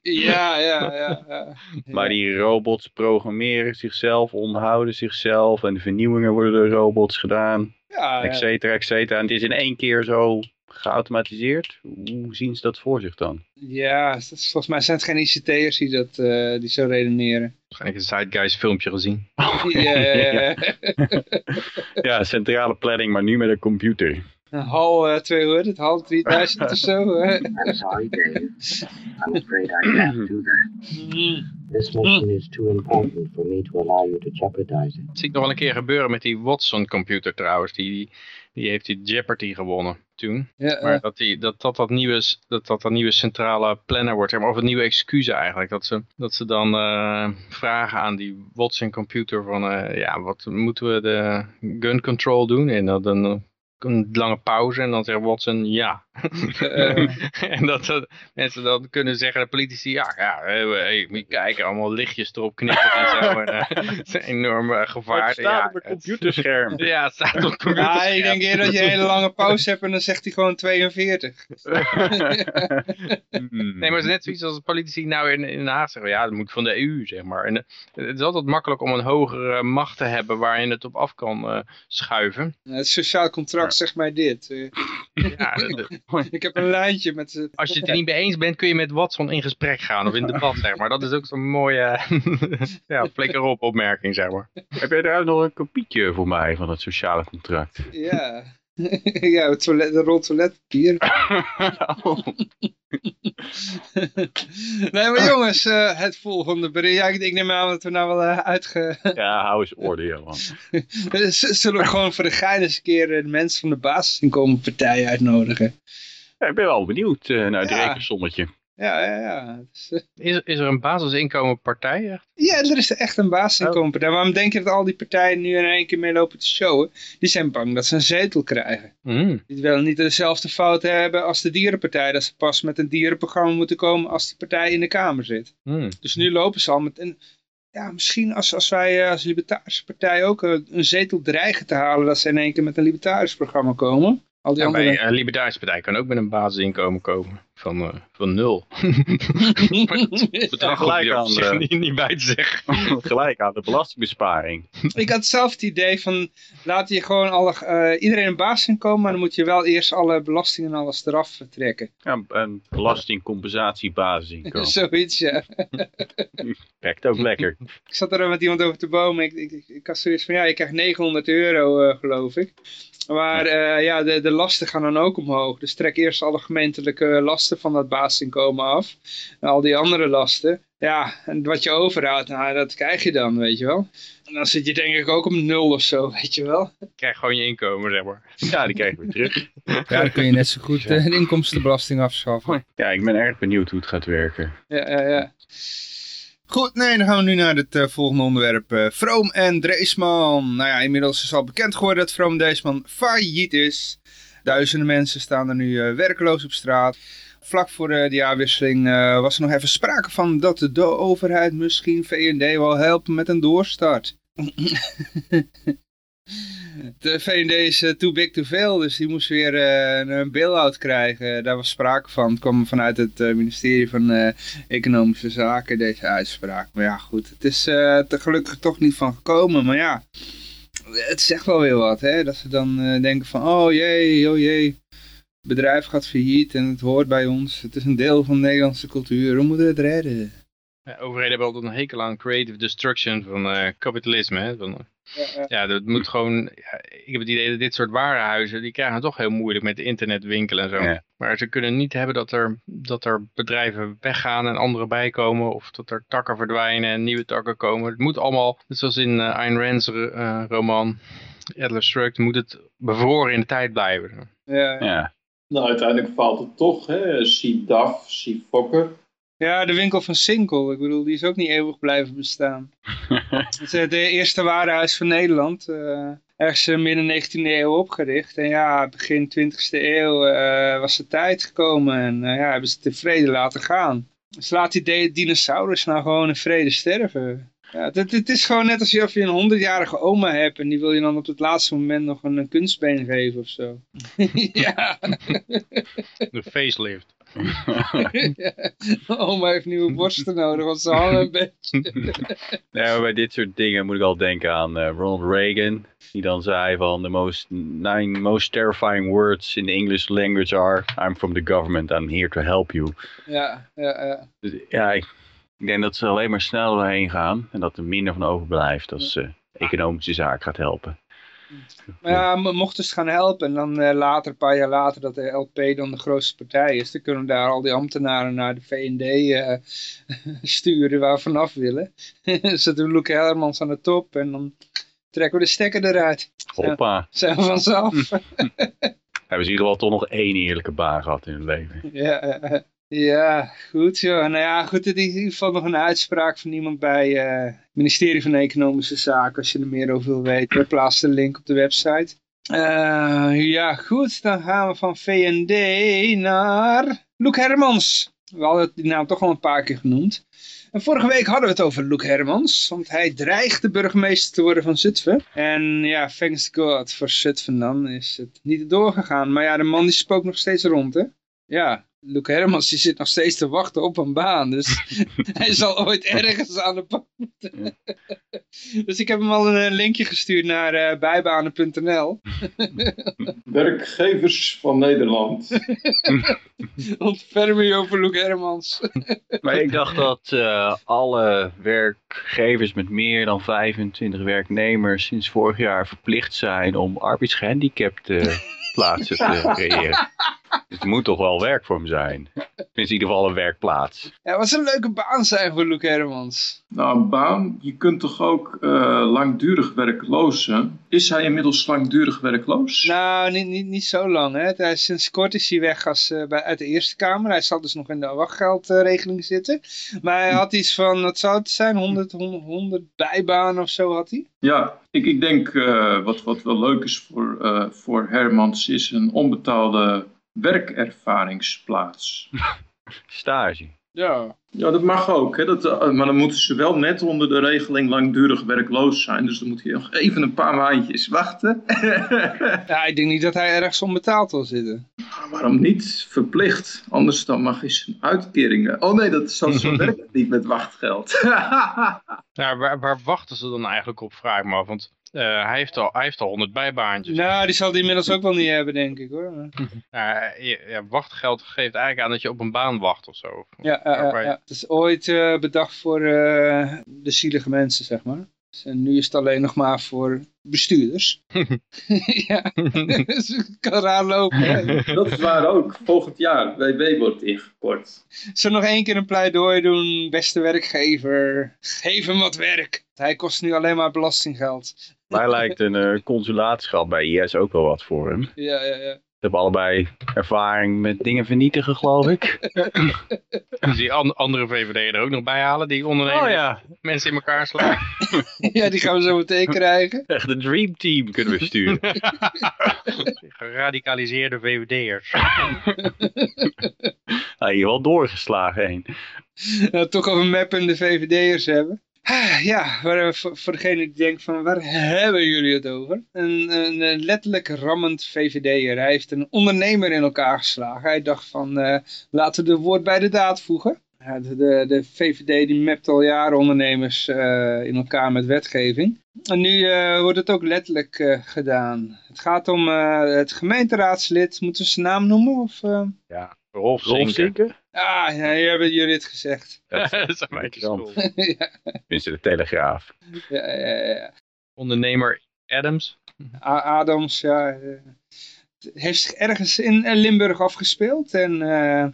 ja, ja, ja, ja, Maar die robots programmeren zichzelf, onderhouden zichzelf. En de vernieuwingen worden door robots gedaan. Ja, et cetera, et cetera. En het is in één keer zo geautomatiseerd. Hoe zien ze dat voor zich dan? Ja, volgens mij zijn het geen ICT'ers die, dat, uh, die zo redeneren. Waarschijnlijk een Zeitgeist filmpje gezien. ja, ja, ja. centrale planning, maar nu met een computer. Hal uh, 200, hal 3000 of zo. I'm sorry, Dave. I'm afraid I can't do that. This mission is too important for me to allow you to jeopardize it. Dat zie ik nog wel een keer gebeuren met die Watson-computer trouwens. Die, die heeft die Jeopardy gewonnen toen. Ja, maar dat, die, dat, dat, dat, nieuwe, dat, dat dat nieuwe centrale planner wordt, of een nieuwe excuus eigenlijk. Dat ze, dat ze dan uh, vragen aan die Watson computer van, uh, ja, wat moeten we de gun control doen? En dan een lange pauze en dan zegt Watson ja. en dat, dat, mensen dan kunnen zeggen, de politici, ja, ja hey, moet je kijken, allemaal lichtjes erop knippen en zo. En, uh, is een enorm gevaar. Het staat ja, op een computerscherm. ja, het staat op een computerscherm. Ja, ik denk eerder dat je een hele lange pauze hebt en dan zegt hij gewoon 42. nee, maar het is net zoiets als de politici nou in, in Den Haag zeggen, ja, dat moet van de EU, zeg maar. En het is altijd makkelijk om een hogere macht te hebben waar je het op af kan uh, schuiven. het sociaal contract zegt mij dit. ja, ik heb een lijntje met... Als je het er niet mee eens bent, kun je met Watson in gesprek gaan of in debat, zeg maar. Dat is ook zo'n mooie, ja, flikker op opmerking, zeg maar. Heb jij daar nog een kopietje voor mij van het sociale contract? Ja. ja, het toilet, de rol toiletpapier. oh. nee, maar jongens, uh, het volgende bericht. Ja, ik, ik neem aan dat we nou wel uh, uitge... ja, hou eens orde, Johan. Zullen we gewoon voor de gein eens een keer de mensen van de basisinkomenpartij uitnodigen? Ja, ik ben wel benieuwd uh, naar het ja. rekensommetje. Ja, ja, ja. Dus, uh... is, is er een basisinkomenpartij echt? Ja, er is echt een basisinkomenpartij. Oh. Waarom denk je dat al die partijen nu in één keer mee lopen te showen? Die zijn bang dat ze een zetel krijgen. Mm. Die willen niet dezelfde fouten hebben als de dierenpartij. Dat ze pas met een dierenprogramma moeten komen als die partij in de Kamer zit. Mm. Dus nu lopen ze al met... een ja, misschien als, als wij als Libertarische Partij ook een zetel dreigen te halen... dat ze in één keer met een Libertarisch programma komen... Al die ja, andere... bij een Libertarische Partij kan ook met een basisinkomen komen van, uh, van nul. bedrag gelijk aan de... niet, niet bij te zeggen. gelijk aan de belastingbesparing. Ik had zelf het idee van, laat je gewoon alle, uh, iedereen een basisinkomen, maar dan moet je wel eerst alle belastingen en alles eraf trekken. Ja, een belastingcompensatiebasisinkomen. Zoiets, ja. Werkt ook lekker. Ik zat er met iemand over te bomen. Ik, ik, ik, ik had zoiets van, ja, je krijgt 900 euro, uh, geloof ik. Maar uh, ja, de, de lasten gaan dan ook omhoog. Dus trek eerst alle gemeentelijke lasten van dat basisinkomen af. En al die andere lasten. Ja, en wat je overhoudt, nou, dat krijg je dan, weet je wel. En dan zit je denk ik ook op nul of zo, weet je wel. Je krijgt gewoon je inkomen, zeg maar. Ja, die krijg je weer terug. Ja, dan kun je net zo goed uh, de inkomstenbelasting afschaffen. Ja, ik ben erg benieuwd hoe het gaat werken. Ja, ja, ja. Goed, nee, dan gaan we nu naar het uh, volgende onderwerp. Uh, en Dreesman. Nou ja, inmiddels is al bekend geworden dat Vroom Dreesman failliet is. Duizenden mensen staan er nu uh, werkloos op straat. vlak voor de jaarwisseling eh, was er nog even sprake van dat de overheid misschien VND wil helpen met een doorstart. de VND is eh, too big to fail, dus die moest weer eh, een bail-out krijgen. Daar was sprake van. Het kwam vanuit het eh, ministerie van Economische Zaken, deze uitspraak. Maar ja, goed, het is er gelukkig toch niet van gekomen. Maar ja, het zegt wel weer wat, hè. Dat ze dan denken van, oh jee, oh jee. Het bedrijf gaat failliet en het hoort bij ons. Het is een deel van de Nederlandse cultuur. We moeten het redden. Ja, overheden hebben altijd een hekel aan creative destruction van kapitalisme. Hè? Van, Ja, dat moet gewoon. Ja, ik heb het idee dat dit soort warenhuizen, die krijgen het toch heel moeilijk met internetwinkelen en zo. Ja. Maar ze kunnen niet hebben dat er, dat er bedrijven weggaan en andere bijkomen. Of dat er takken verdwijnen en nieuwe takken komen. Het moet allemaal, net zoals in eh Ayn Rand's eh, roman Atlas Shrugged, moet het bevroren in de tijd blijven. Ja, ja. Ja. Nou, uiteindelijk valt het toch, hè. Zie DAF, zie Fokker. Ja, de winkel van Sinkel. Ik bedoel, die is ook niet eeuwig blijven bestaan. Het is het eerste warenhuis van Nederland. eh, ergens eh, midden 19e eeuw opgericht. En ja, begin 20e eeuw eh, was de tijd gekomen. En eh, ja, hebben ze tevreden laten gaan. Dus laat die de- dinosaurus nou gewoon in vrede sterven. Ja, het, het- is gewoon net als je, of je een honderdjarige oma hebt en die wil je dan op het laatste moment nog een, een kunstbeen geven of zo. ja. De facelift. ja. Oma heeft nieuwe borsten nodig, want ze hangen een beetje. Ja, maar bij dit soort dingen moet ik al denken aan eh, Ronald Reagan. Die dan zei van the most nine most terrifying words in the English language are I'm from the government, I'm here to help you. Ja, ja, ja. Dus, ja, ik, ik denk dat ze alleen maar snel doorheen gaan en dat er minder van overblijft als eh economische zaak gaat helpen. Maar ja, mo- mochten ze gaan helpen en dan eh, later, een paar jaar later, dat de LP dan de grootste partij is, dan kunnen daar al die ambtenaren naar de VND eh, sturen waar we vanaf willen. Zetten we Loek Helmans aan de top en dan trekken we de stekker eruit. Hoppa. Zijn we vanzelf. Hebben ze in ieder geval toch nog één eerlijke baan gehad in hun leven. ja, eh, ja, goed joh. Nou ja, goed, er is in ieder geval nog een uitspraak van iemand bij eh, het ministerie van Economische Zaken, als je er meer over wil weten. We plaatsen de link op de website. Eh, ja, goed, dan gaan we van VND naar Loek Hermans. We hadden die naam toch al een paar keer genoemd. En vorige week hadden we het over Loek Hermans, want hij dreigt de burgemeester te worden van Zutphen. En ja, thanks God voor Zutphen dan is het niet doorgegaan. Maar ja, de man die spookt nog steeds rond, hè? Ja, Luc Hermans die zit nog steeds te wachten op een baan. Dus hij zal ooit ergens aan de bak moeten. dus ik heb hem al een eh, linkje gestuurd naar eh, bijbanen.nl. Werkgevers van Nederland. Ontferm je over Luc Hermans. Maar ik dacht dat eh, alle werkgevers met meer dan 25 werknemers sinds vorig jaar verplicht zijn om arbeidsgehandicapte plaatsen te creëren. Dus het moet toch wel werk voor hem zijn. Tenminste in ieder geval een werkplaats. ja, wat zou een leuke baan zijn voor Luc Hermans. Nou, een baan. Je kunt toch ook eh, langdurig werkloos zijn? Is hij inmiddels langdurig werkloos? Nou, niet, niet, niet zo lang. Hè. Hij, is- sinds kort is hij weg als, eh, bij, uit de Eerste Kamer. Hij zal dus nog in de wachtgeldregeling zitten. Maar hij had iets van, wat zou het zijn, 100, 100, 100 bijbanen of zo had hij. Ja, ik, ik denk eh, wat, wat wel leuk is voor, eh, voor Hermans is een onbetaalde werkervaringsplaats. Stage. Ja. Ja, dat mag ook. Hè? Dat, eh, maar dan moeten ze wel net onder de regeling langdurig werkloos zijn. Dus dan moet je nog even een paar maandjes wachten. Ja, ik denk niet dat hij ergens onbetaald wil zitten. Waarom niet? Verplicht. Anders dan mag je zijn uitkeringen. Oh nee, dat zo, zo werkt het niet met wachtgeld. Ja, waar, waar wachten ze dan eigenlijk op, vraag ik me af. Want eh, hij, heeft al, hij heeft al 100 bijbaantjes. Nou, die zal hij inmiddels ook wel niet hebben, denk ik hoor. Ja, wachtgeld geeft eigenlijk aan dat je op een baan wacht of zo. Ja, ja, ja. het is ooit eh, bedacht voor eh, de zielige mensen, zeg maar. Dus, en nu is het alleen nog maar voor bestuurders. ja, dus het kan raar lopen. hè. dat is waar ook. Volgend jaar. WW wordt ingekort. Zullen we nog één keer een pleidooi doen, beste werkgever? Geef hem wat werk. Hij kost nu alleen maar belastinggeld. Mij lijkt een eh, consulaatschap bij IS ook wel wat voor hem. Ja, ja, ja. Hebben allebei ervaring met dingen vernietigen, geloof ik. Dus die an- andere VVD er ook nog bij halen, die ondernemers Oh ja, mensen in elkaar slaan. ja, die gaan we zo meteen krijgen. echt de dream team kunnen we sturen. Geradicaliseerde VVD'ers. nou, hier wel doorgeslagen heen. Nou, toch over mappende VVD'ers hebben. Ah, Ja, voor, voor degene die denkt van waar hebben jullie het over? Een, een, letterlijk rammend VVD'er. Hij heeft een ondernemer in elkaar geslagen. Hij dacht van eh, laten we de woord bij de daad voegen. Ja, de, de, VVD die mapt al jaren ondernemers eh, in elkaar met wetgeving. En nu eh, wordt het ook letterlijk gedaan. Het gaat om het gemeenteraadslid. Moeten we zijn naam noemen? Of, eh? Rolf. Zinker? Ah, ja, hier hebben jullie het gezegd. dat is een beetje schuld. ja, Tenminste, de Telegraaf. ja, ja, ja. Ondernemer Adams. A- Adams, ja. eh, het heeft zich ergens in eh, Limburg afgespeeld. En eh,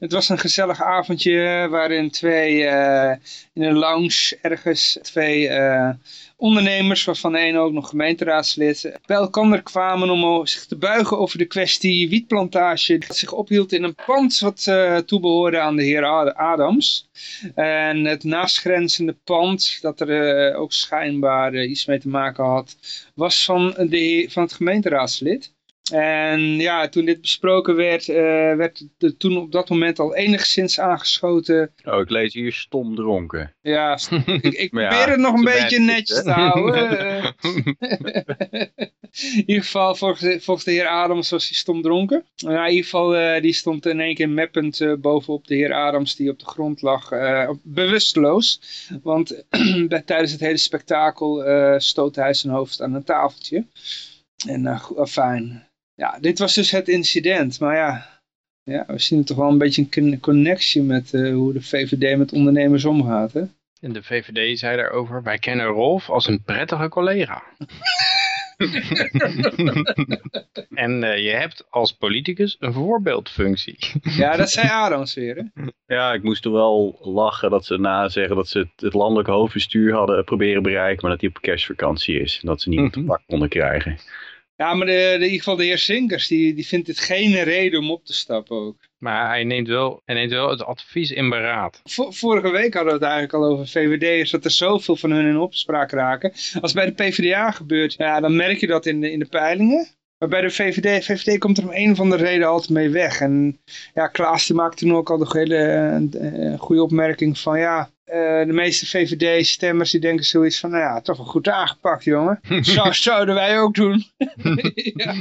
het was een gezellig avondje waarin twee, eh, in een lounge ergens, twee eh, ondernemers, waarvan een ook nog gemeenteraadslid, bij elkaar kwamen om zich te buigen over de kwestie wietplantage. Dat zich ophield in een pand wat eh toebehoorde aan de heer Ad- Adams. En het naastgrenzende pand, dat er ook schijnbaar iets mee te maken had, was van, de, van het gemeenteraadslid. En ja, toen dit besproken werd, eh, werd er toen op dat moment al enigszins aangeschoten. Oh, ik lees hier stom dronken. Ja, ik, ik Maar ja, probeer het nog een beetje netjes te houden. eh. in ieder geval, volgens, volgens de heer Adams was hij stom dronken. Ja, in ieder geval, eh, die stond in één keer meppend bovenop de heer Adams die op de grond lag. bewusteloos. Want bij- tijdens het hele spektakel stootte hij zijn hoofd aan een tafeltje. En uh, fijn. Ja, dit was dus het incident. Maar ja, ja we zien toch wel een beetje een con- connectie met eh, hoe de VVD met ondernemers omgaat. Hè? En de VVD zei daarover, wij kennen Rolf als een prettige collega. en eh, je hebt als politicus een voorbeeldfunctie. Ja, dat zei Adams weer. Hè? Ja, ik moest er wel lachen dat ze na zeggen dat ze het, het landelijke hoofdbestuur hadden proberen bereiken, maar dat hij op kerstvakantie is. En dat ze niemand te pak konden krijgen. Ja, maar de, de, in ieder geval de heer Sinkers, die, die vindt dit geen reden om op te stappen ook. Maar hij neemt wel, hij neemt wel het advies in beraad. Vo- vorige week hadden we het eigenlijk al over VVD'ers, dat er zoveel van hun in opspraak raken. Als bij de PvdA gebeurt, ja, dan merk je dat in de, in de peilingen. Maar bij de VVD, VVD komt er om een of andere reden altijd mee weg. En ja, Klaas die maakte toen ook al de hele eh, eh, goede opmerking van ja, eh, de meeste VVD-stemmers die denken zoiets van, nou ja, toch wel goed aangepakt jongen. Zo zouden wij ook doen. ja.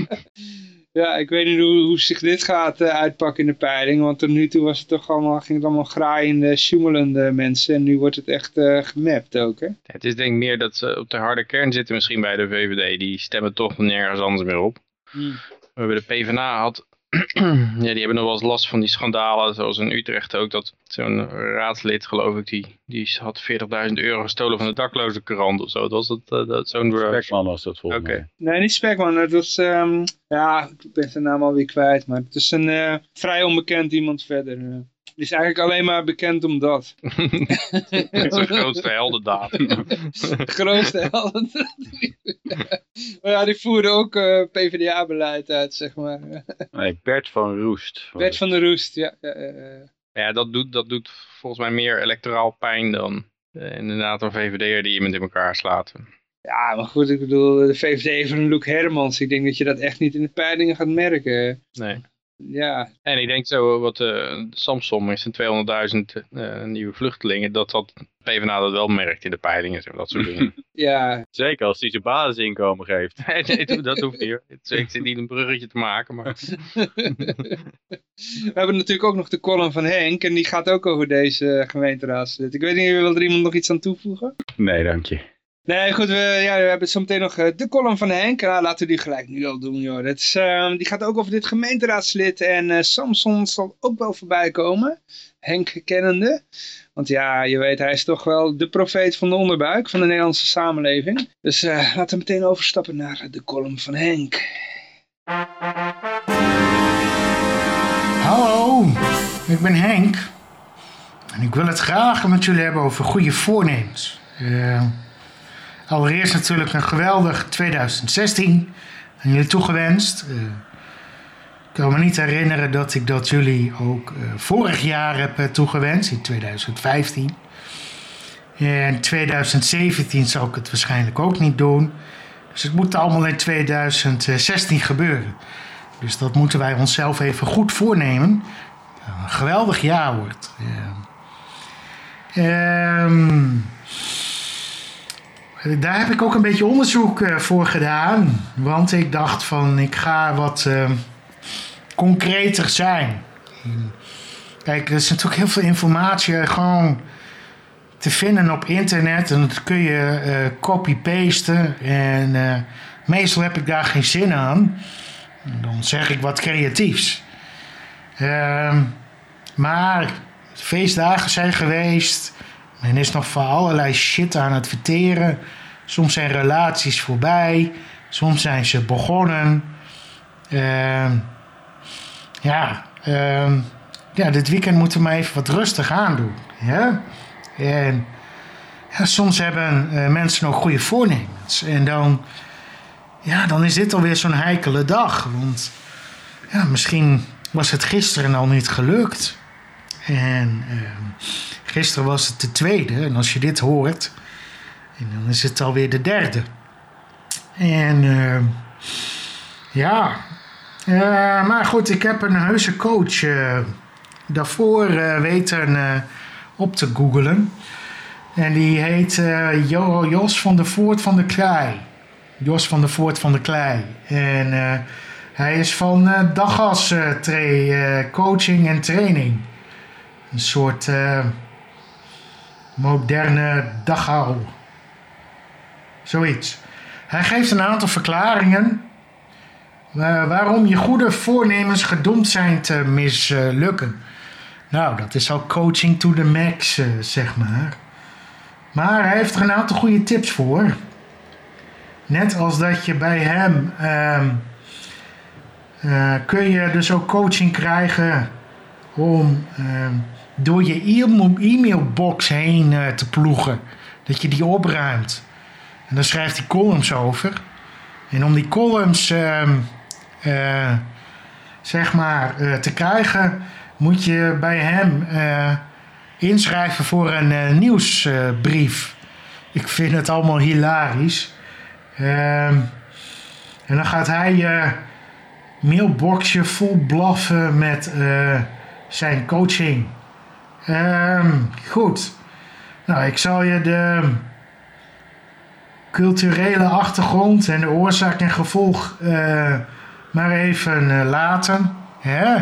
ja, ik weet niet hoe, hoe zich dit gaat eh, uitpakken in de peiling. Want tot nu toe was het toch allemaal, ging het allemaal graaiende, sjoemelende mensen. En nu wordt het echt eh gemapt ook, hè? Het is denk ik meer dat ze op de harde kern zitten misschien bij de VVD. Die stemmen toch nergens anders meer op. We hebben de PvdA had, ja, die hebben nog wel eens last van die schandalen, zoals in Utrecht ook, dat zo'n raadslid, geloof ik, die, die had 40.000 euro gestolen van de dakloze krant of zo. Dat was dat, eh, dat zo'n... Spekman was dat volgens Oké. mij. Nee, niet Spekman. Het was, ehm, ja, ik ben zijn naam alweer kwijt. Maar het is een eh, vrij onbekend iemand verder. Die is eigenlijk alleen maar bekend om dat. Zijn grootste heldendaad. De grootste helden. maar ja, die voerde ook eh, PvdA-beleid uit, zeg maar. Nee, Bert van Roest. Bert van der Roest, ja. ja, ja, ja. Ja, dat doet, dat doet volgens mij meer electoraal pijn dan eh, inderdaad een VVD'er die iemand in elkaar slaat. Ja, maar goed, ik bedoel, de VVD van Luc Hermans. Ik denk dat je dat echt niet in de peilingen gaat merken. Nee. Ja, En ik denk zo, wat eh Samsung is een 200.000 eh, nieuwe vluchtelingen, dat dat PvdA dat wel merkt in de peilingen, zo, dat soort dingen. ja. Zeker als hij zijn basisinkomen geeft. nee, dat- dat hoeft niet hoor. Het- Ik zit niet een bruggetje te maken, maar... We hebben natuurlijk ook nog de column van Henk. En die gaat ook over deze gemeenteraadslid. Ik weet niet, wil er iemand nog iets aan toevoegen? Nee, dank je. Nee, goed, we, ja, we hebben zometeen nog eh, de column van Henk. Nou, laten we die gelijk nu al doen, joh. Dat is, eh, die gaat ook over dit gemeenteraadslid. En eh, Samson zal ook wel voorbij komen. Henk kennende. Want ja, je weet, hij is toch wel de profeet van de onderbuik van de Nederlandse samenleving. Dus eh, laten we meteen overstappen naar de column van Henk. Hallo, ik ben Henk. En ik wil het graag met jullie hebben over goede voornemens. Eh, allereerst natuurlijk een geweldig 2016 aan jullie toegewenst. Eh, ik kan me niet herinneren dat ik dat jullie ook eh, vorig jaar heb eh, toegewenst, in 2015. En 2017 zal ik het waarschijnlijk ook niet doen. Dus het moet allemaal in 2016 gebeuren. Dus dat moeten wij onszelf even goed voornemen. een geweldig jaar wordt. Ja. Daar heb ik ook een beetje onderzoek eh, voor gedaan. Want ik dacht van ik ga wat ehm, concreter zijn. Kijk, er is natuurlijk heel veel informatie eh, gewoon te vinden op internet. En dat kun je eh, copy-pasten. En meestal heb ik daar geen zin aan. Dan zeg ik wat creatiefs. Ehm, maar feestdagen zijn geweest. Men is nog voor allerlei shit aan het verteren. Soms zijn relaties voorbij. Soms zijn ze begonnen. Ehm, ja, ehm, ja, dit weekend moeten we maar even wat rustig aandoen. Ja? En soms hebben eh, mensen ook goede voornemens. En dan, ja, dan is dit alweer zo'n heikele dag. Want ja, misschien was het gisteren al niet gelukt. En ehm, gisteren was het de tweede. En als je dit hoort, en dan is het alweer de derde. En ehm, ja, eh, maar goed, ik heb een heuse coach eh, daarvoor eh, weten op te googlen. En die heet Jo- Jos van der Voort van de Klei. Jos van der Voort van de Klei. En hij is van Dagas coaching en training. Een soort moderne Dachau. Zoiets. Hij geeft een aantal verklaringen eh, waarom je goede voornemens gedoemd zijn te mislukken. Nou, dat is al coaching to the max, eh, zeg maar. Maar hij heeft er een aantal goede tips voor. Net als dat je bij hem ehm, eh, kun je dus ook coaching krijgen om ehm, door je e-mailbox heen te ploegen. Dat je die opruimt. En daar schrijft hij columns over. En om die columns ehm, eh, zeg maar eh, te krijgen, moet je bij hem eh, inschrijven voor een nieuwsbrief. Ik vind het allemaal hilarisch. Ehm, en dan gaat hij je mailboxje vol blaffen met zijn coaching. Ehm, goed. Nou, ik zal je de culturele achtergrond en de oorzaak en gevolg eh, maar even eh, laten. Hè?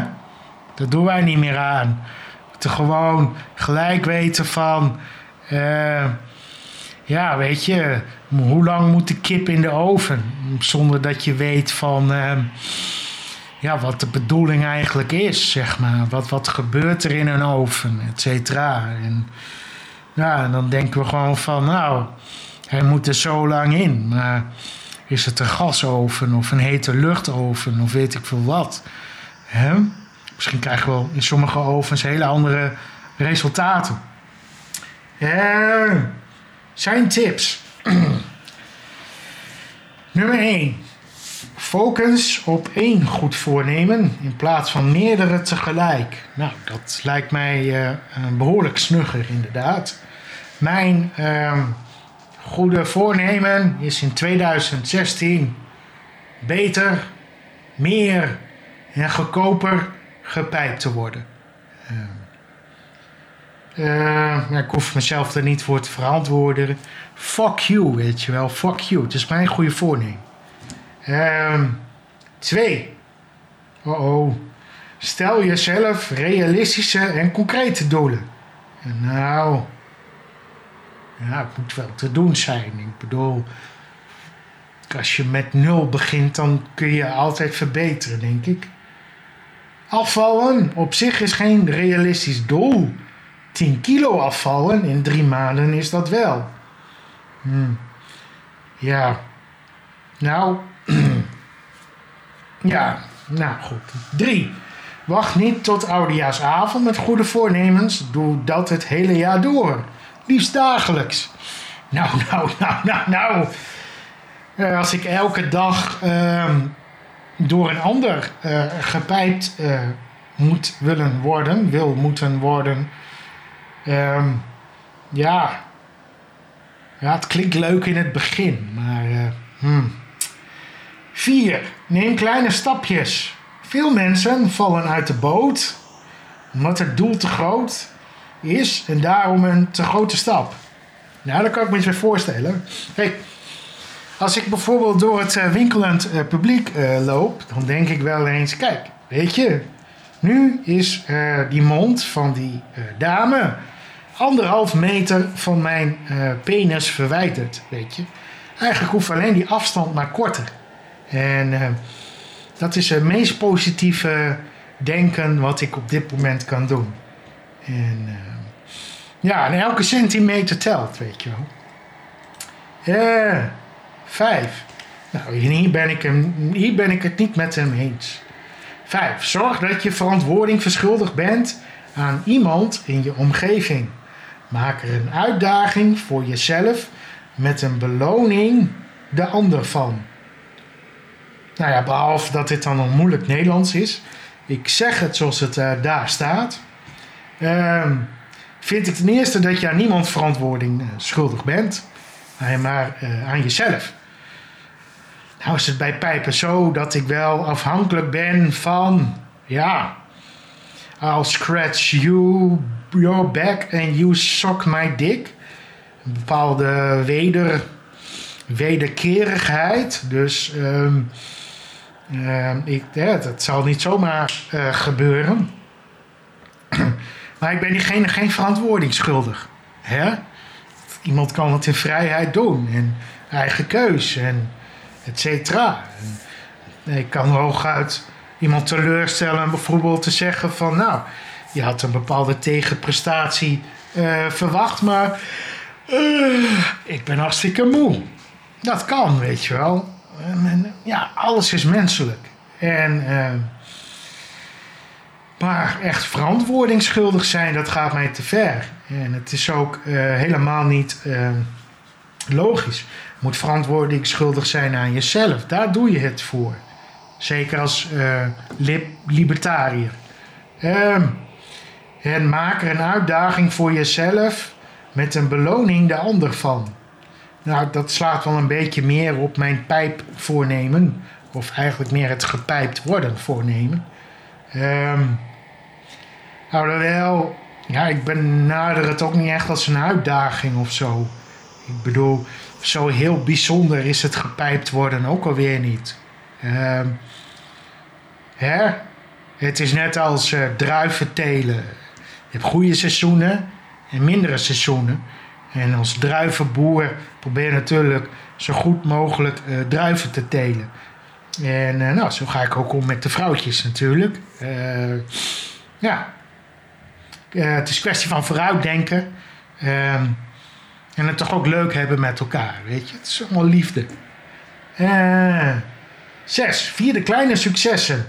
Dat doen wij niet meer aan. Moeten gewoon gelijk weten van... eh, ja, weet je, hoe lang moet de kip in de oven? Zonder dat je weet van... ja, wat de bedoeling eigenlijk is, zeg maar. Wat, wat gebeurt er in een oven, et cetera. En ja, en dan denken we gewoon van, nou, hij moet er zo lang in. Maar is het een gasoven of een hete luchtoven of weet ik veel wat? Misschien krijgen we wel in sommige ovens hele andere resultaten. Eh, zijn tips. Nummer 1. Focus op één goed voornemen in plaats van meerdere tegelijk. Nou, dat lijkt mij eh, een behoorlijk snugger inderdaad. Mijn ehm, goede voornemen is in 2016 beter, meer en goedkoper gepijpt te worden. Eh, ja, ik hoef mezelf er niet voor te verantwoorden. Fuck you, weet je wel. Fuck you. Het is mijn goede voornemen. Ehm, twee. Oh oh. Stel jezelf realistische en concrete doelen. En nou. Ja, het moet wel te doen zijn. Ik bedoel. Als je met nul begint, dan kun je altijd verbeteren, denk ik. Afvallen op zich is geen realistisch doel. 10 kilo afvallen in drie maanden is dat wel. Hmm. Ja. Nou. ja, nou goed. Drie. Wacht niet tot oudejaarsavond met goede voornemens. Doe dat het hele jaar door. Liefst dagelijks. Nou, nou, nou, nou, nou. Eh, als ik elke dag ehm, door een ander eh, gepijpt eh, moet willen worden, wil moeten worden. ehm, ja. Ja, het klinkt leuk in het begin, maar. hmm. Vier. Neem kleine stapjes. Veel mensen vallen uit de boot Omdat het doel te groot is en daarom een te grote stap. Nou, dat kan ik me eens weer voorstellen. Kijk, als ik bijvoorbeeld door het eh, winkelend eh, publiek eh, loop, dan denk ik wel eens, kijk, weet je, nu is die mond van die dame anderhalf meter van mijn penis verwijderd, weet je. Eigenlijk hoeft alleen die afstand maar korter. En dat is het meest positieve denken wat ik op dit moment kan doen. En ja, en elke centimeter telt, weet je wel. Ja, vijf. Nou, hier ben, ik hem, hier ben ik het niet met hem eens. Vijf. Zorg dat je verantwoording verschuldigd bent aan iemand in je omgeving. Maak er een uitdaging voor jezelf met een beloning de ander van. Nou ja, behalve dat dit dan een moeilijk Nederlands is. Ik zeg het zoals het eh, daar staat. Ehm, vind ik ten eerste dat je aan niemand verantwoording eh, schuldig bent. Maar eh, aan jezelf. Nou is het bij pijpen zo dat ik wel afhankelijk ben van... Ja, I'll scratch you, your back and you suck my dick. Een bepaalde weder, wederkerigheid. Dus ehm, ik, dat zal niet zomaar eh, gebeuren. maar ik ben diegene geen verantwoording schuldig. Hè? Iemand kan het in vrijheid doen. En eigen keus. En et cetera. Ik kan hooguit iemand teleurstellen. Bijvoorbeeld te zeggen van... Nou, je had een bepaalde tegenprestatie eh, verwacht. Maar eh, ik ben hartstikke moe. Dat kan, weet je wel. En, ja, alles is menselijk. En... eh, maar echt verantwoordingsschuldig zijn, dat gaat mij te ver. En het is ook eh, helemaal niet eh, logisch. Je moet verantwoordingsschuldig zijn aan jezelf. Daar doe je het voor. Zeker als lib- libertariër. Ehm, en maak er een uitdaging voor jezelf met een beloning de ander van. Nou, dat slaat wel een beetje meer op mijn pijpvoornemen. Of eigenlijk meer het gepijpt worden voornemen. Ehm alhoewel, ja, ik benader het ook niet echt als een uitdaging of zo. Ik bedoel, zo heel bijzonder is het gepijpt worden ook alweer niet. Ehm hè? Het is net als eh druiven telen. Je hebt goede seizoenen en mindere seizoenen. En als druivenboer probeer je natuurlijk zo goed mogelijk eh, druiven te telen. En eh, nou, zo ga ik ook om met de vrouwtjes natuurlijk. Eh, ja, Eh, het is kwestie van vooruitdenken. Ehm, en het toch ook leuk hebben met elkaar, weet je. Het is allemaal liefde. Zes, vier de kleine successen.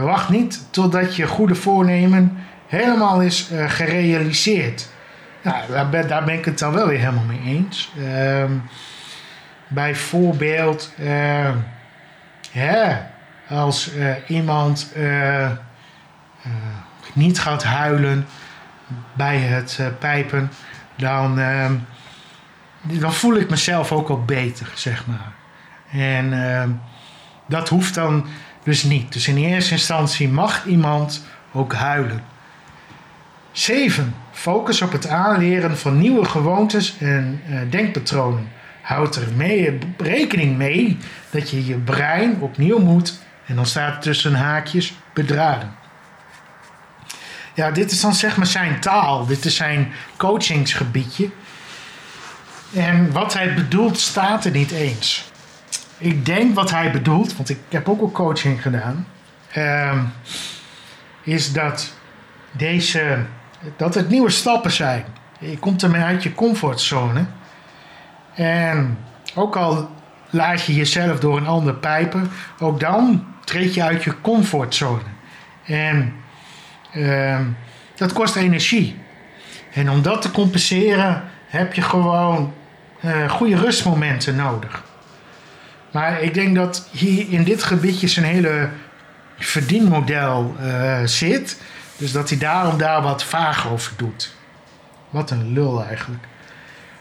Wacht niet totdat je goede voornemen helemaal is gerealiseerd. Nou, daar ben, daar ben ik het dan wel weer helemaal mee eens. Ehm, bijvoorbeeld, eh, hè, als eh, iemand eh, eh, niet gaat huilen bij het pijpen, dan, ehm, dan voel ik mezelf ook al beter, zeg maar. En ehm, dat hoeft dan dus niet. Dus in eerste instantie mag iemand ook huilen. 7. Focus op het aanleren van nieuwe gewoontes en denkpatronen. Houd er mee, rekening mee dat je je brein opnieuw moet, en dan staat tussen haakjes, bedraden. Ja, dit is dan zeg maar zijn taal. Dit is zijn coachingsgebiedje. En wat hij bedoelt staat er niet eens. Ik denk wat hij bedoelt, want ik heb ook al coaching gedaan, ehm, is dat deze, dat het nieuwe stappen zijn. Je komt ermee uit je comfortzone. En ook al laat je jezelf door een ander pijpen, ook dan treed je uit je comfortzone. En ehm, dat kost energie. En om dat te compenseren heb je gewoon eh, goede rustmomenten nodig. Maar ik denk dat hier in dit gebiedje zijn hele verdienmodel eh, zit. Dus dat hij daarom daar wat vaag over doet. Wat een lul eigenlijk.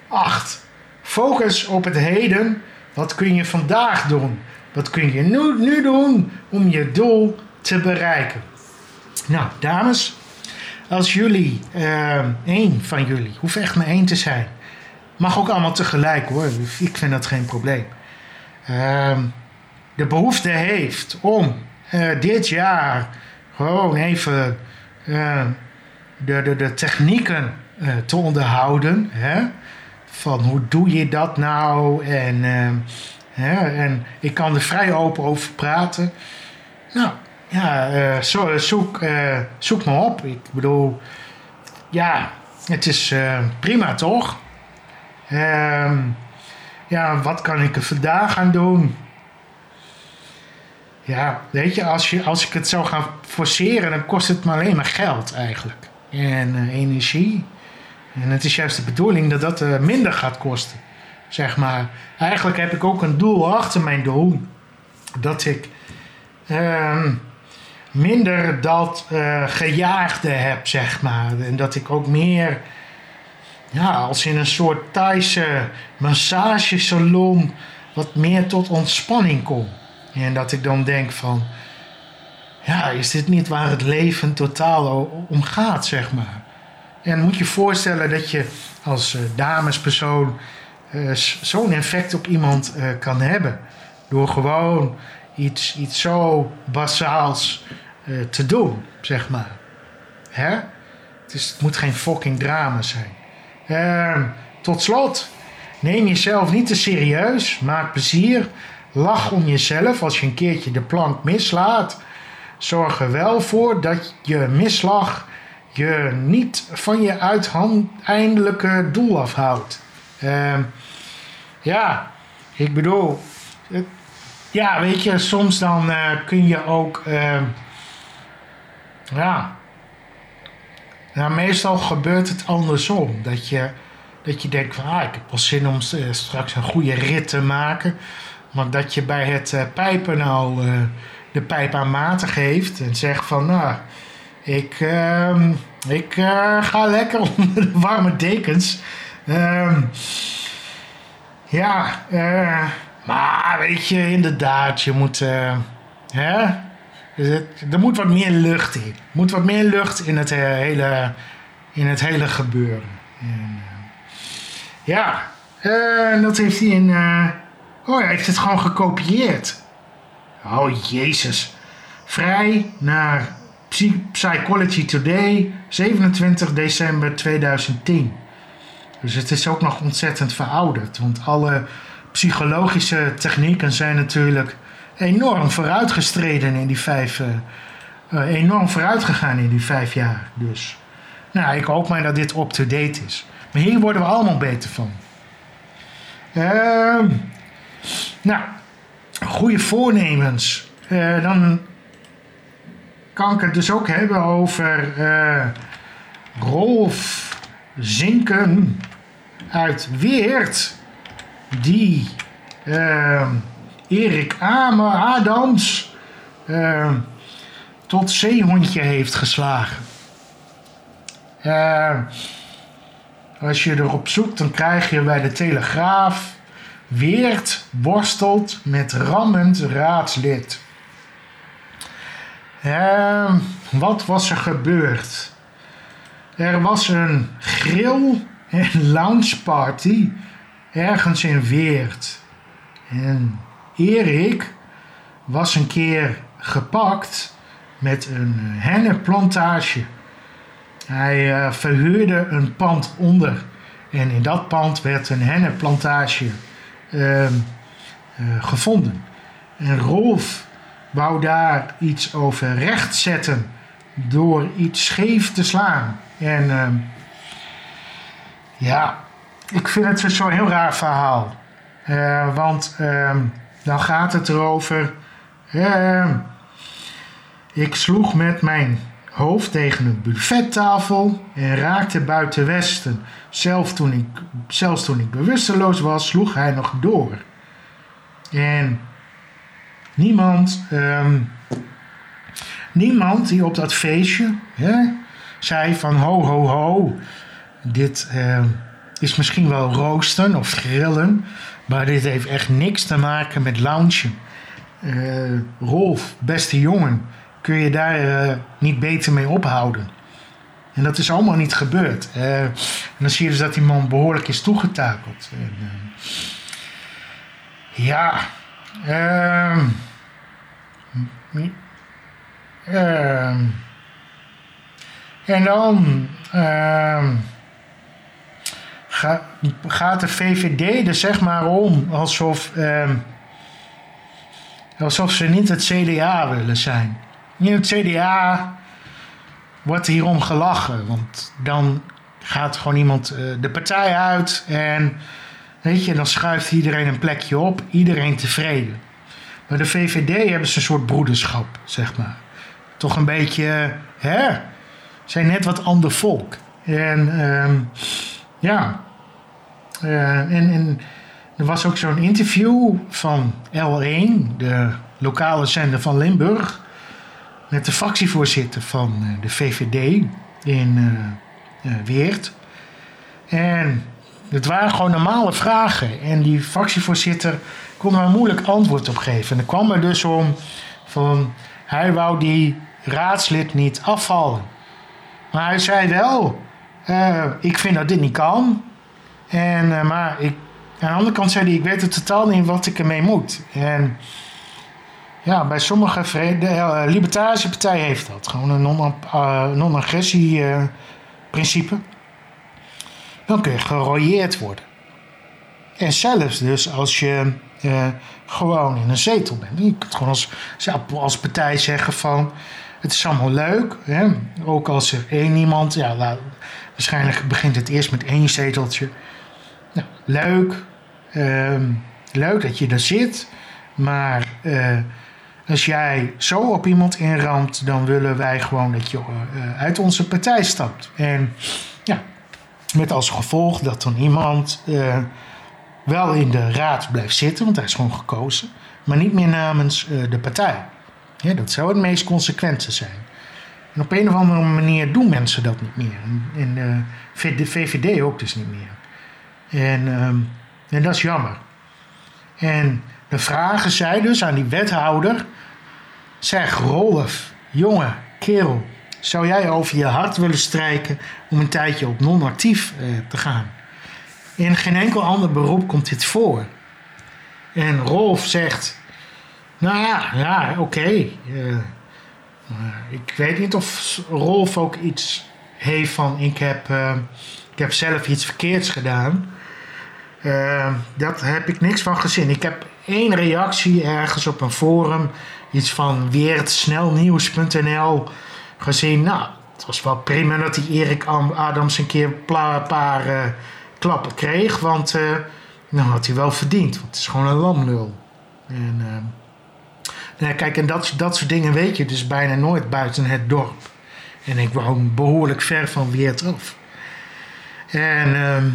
8. Focus op het heden. Wat kun je vandaag doen? Wat kun je nu, nu doen om je doel te bereiken? Nou, dames, als jullie, eh, één van jullie, hoeft echt maar één te zijn. Mag ook allemaal tegelijk hoor, ik vind dat geen probleem. Ehm, de behoefte heeft om eh, dit jaar gewoon even eh, de, de, de technieken te onderhouden. Hè? Van hoe doe je dat nou? En, eh, en ik kan er vrij open over praten. Nou, ja, eh, zo, zoek, eh, zoek me op. Ik bedoel, ja, het is eh, prima toch? Ehm, ja, wat kan ik er vandaag aan doen? Ja, weet je, als, je, als ik het zou gaan forceren, dan kost het me alleen maar geld eigenlijk. En eh, energie. En het is juist de bedoeling dat dat eh, minder gaat kosten. Zeg maar. Eigenlijk heb ik ook een doel achter mijn doel. Dat ik ehm, minder dat eh, gejaagde heb, zeg maar. En dat ik ook meer, ja, als in een soort Thaise massagesalon, wat meer tot ontspanning kom. En dat ik dan denk van, ja, is dit niet waar het leven totaal om gaat, zeg maar. En moet je voorstellen dat je als eh, damespersoon eh, zo'n effect op iemand eh, kan hebben. Door gewoon iets, iets zo basaals te doen, zeg maar. Hè? Het, is, het moet geen fucking drama zijn. Ehm, tot slot, neem jezelf niet te serieus. Maak plezier. Lach om jezelf als je een keertje de plank mislaat. Zorg er wel voor dat je misslag je niet van je uiteindelijke doel afhoudt. Ehm, ja, ik bedoel, ja, weet je, soms dan eh, kun je ook, ehm, ja, nou, meestal gebeurt het andersom. Dat je, dat je denkt van, ah, ik heb wel zin om eh, straks een goede rit te maken. Maar dat je bij het eh, pijpen al eh, de pijp aanmatig heeft en zegt van, nou, ik, ehm, ik eh, ga lekker onder de warme dekens. Ehm, ja, eh, maar weet je, inderdaad, je moet, eh, hè? Er moet wat meer lucht in. Er moet wat meer lucht in het hele, in het hele gebeuren. En, ja, dat heeft hij in. oh, hij heeft het gewoon gekopieerd. Oh jezus. Vrij naar Psychology Today, 27 december 2010. Dus het is ook nog ontzettend verouderd. Want alle psychologische technieken zijn natuurlijk enorm vooruitgestreden in die vijf. eh, enorm vooruit gegaan in die vijf jaar. Dus nou, ik hoop maar dat dit up-to-date is. Maar hier worden we allemaal beter van. Ehm, nou, goede voornemens. Eh, dan kan ik het dus ook hebben over eh, Rolf Zinken uit Weert. Die eh, Erik Ame Adams eh, tot zeehondje heeft geslagen. Eh, als je erop zoekt, dan krijg je bij de Telegraaf... Weert worstelt met rammend raadslid. Ehm, wat was er gebeurd? Er was een grill- en loungeparty ergens in Weert. En Erik was een keer gepakt met een hennenplantage. Hij eh, verhuurde een pand onder. En in dat pand werd een hennenplantage ehm, eh, gevonden. En Rolf wou daar iets over recht zetten door iets scheef te slaan. En ehm, ja, ik vind het zo'n heel raar verhaal. Eh, want ehm, dan gaat het erover. ehm, ik sloeg met mijn hoofd tegen een buffettafel en raakte buiten Westen. Toen ik, zelfs toen ik bewusteloos was, sloeg hij nog door. En niemand, ehm, niemand die op dat feestje hè, zei van ho ho ho, dit ehm, is misschien wel roosten of grillen, maar dit heeft echt niks te maken met loungen. Eh, Rolf, beste jongen, kun je daar eh, niet beter mee ophouden. En dat is allemaal niet gebeurd. Eh, en dan zie je dus dat die man behoorlijk is toegetakeld. En, eh, ja. Ehm, ehm, en dan ehm, ga- gaat de VVD er zeg maar om alsof, alsof ze niet het CDA willen zijn. In het CDA wordt hierom gelachen, want dan gaat gewoon iemand eh, de partij uit en weet je, dan schuift iedereen een plekje op, iedereen tevreden. Bij de VVD hebben ze een soort broederschap, zeg maar. Toch een beetje, hè, zijn net wat ander volk. En ehm, ja, eh, en, en er was ook zo'n interview van L1, de lokale zender van Limburg, met de fractievoorzitter van eh, de VVD in eh, Weert. En het waren gewoon normale vragen. En die fractievoorzitter kon maar moeilijk antwoord op geven. En er kwam er dus om van hij wou die raadslid niet afvallen. Maar hij zei wel, eh, ik vind dat dit niet kan. En, eh, maar ik, aan de andere kant zei hij, ik weet het totaal niet wat ik ermee moet. En ja, bij sommige vre- de eh, Libertarische Partij heeft dat. Gewoon een non- eh, non-agressie eh, principe. Dan kun je gerooieerd worden. En zelfs dus als je eh, gewoon in een zetel bent. Je kunt gewoon als, als partij zeggen van... Het is allemaal leuk. Hè? Ook als er één iemand... Ja, waarschijnlijk begint het eerst met één zeteltje. Nou, leuk. Ehm, leuk dat je er zit. Maar eh, als jij zo op iemand inramt... dan willen wij gewoon dat je eh, uit onze partij stapt. En ja, met als gevolg dat dan iemand... eh, wel in de raad blijft zitten, want hij is gewoon gekozen, maar niet meer namens eh, de partij. Ja, dat zou het meest consequente zijn. En op een of andere manier doen mensen dat niet meer. En, en eh, de VVD ook dus niet meer. En, ehm, en dat is jammer. En dan vragen zij dus aan die wethouder: Zeg, Rolf, jongen, kerel, zou jij over je hart willen strijken om een tijdje op non-actief eh, te gaan? In geen enkel ander beroep komt dit voor. En Rolf zegt: Nou ja, ja oké. eh, ik weet niet of Rolf ook iets heeft van: Ik heb, eh, ik heb zelf iets verkeerds gedaan. Eh, dat heb ik niks van gezien. Ik heb één reactie ergens op een forum, iets van weertsnelnieuws.nl, gezien. Nou, het was wel prima dat die Erik Am- Adams een keer een paar eh, klappen kreeg, want eh nou had hij wel verdiend, want het is gewoon een lamlul. En, eh, nou kijk, en dat, dat soort dingen weet je dus bijna nooit buiten het dorp. En ik woon behoorlijk ver van Weert af. En ehm,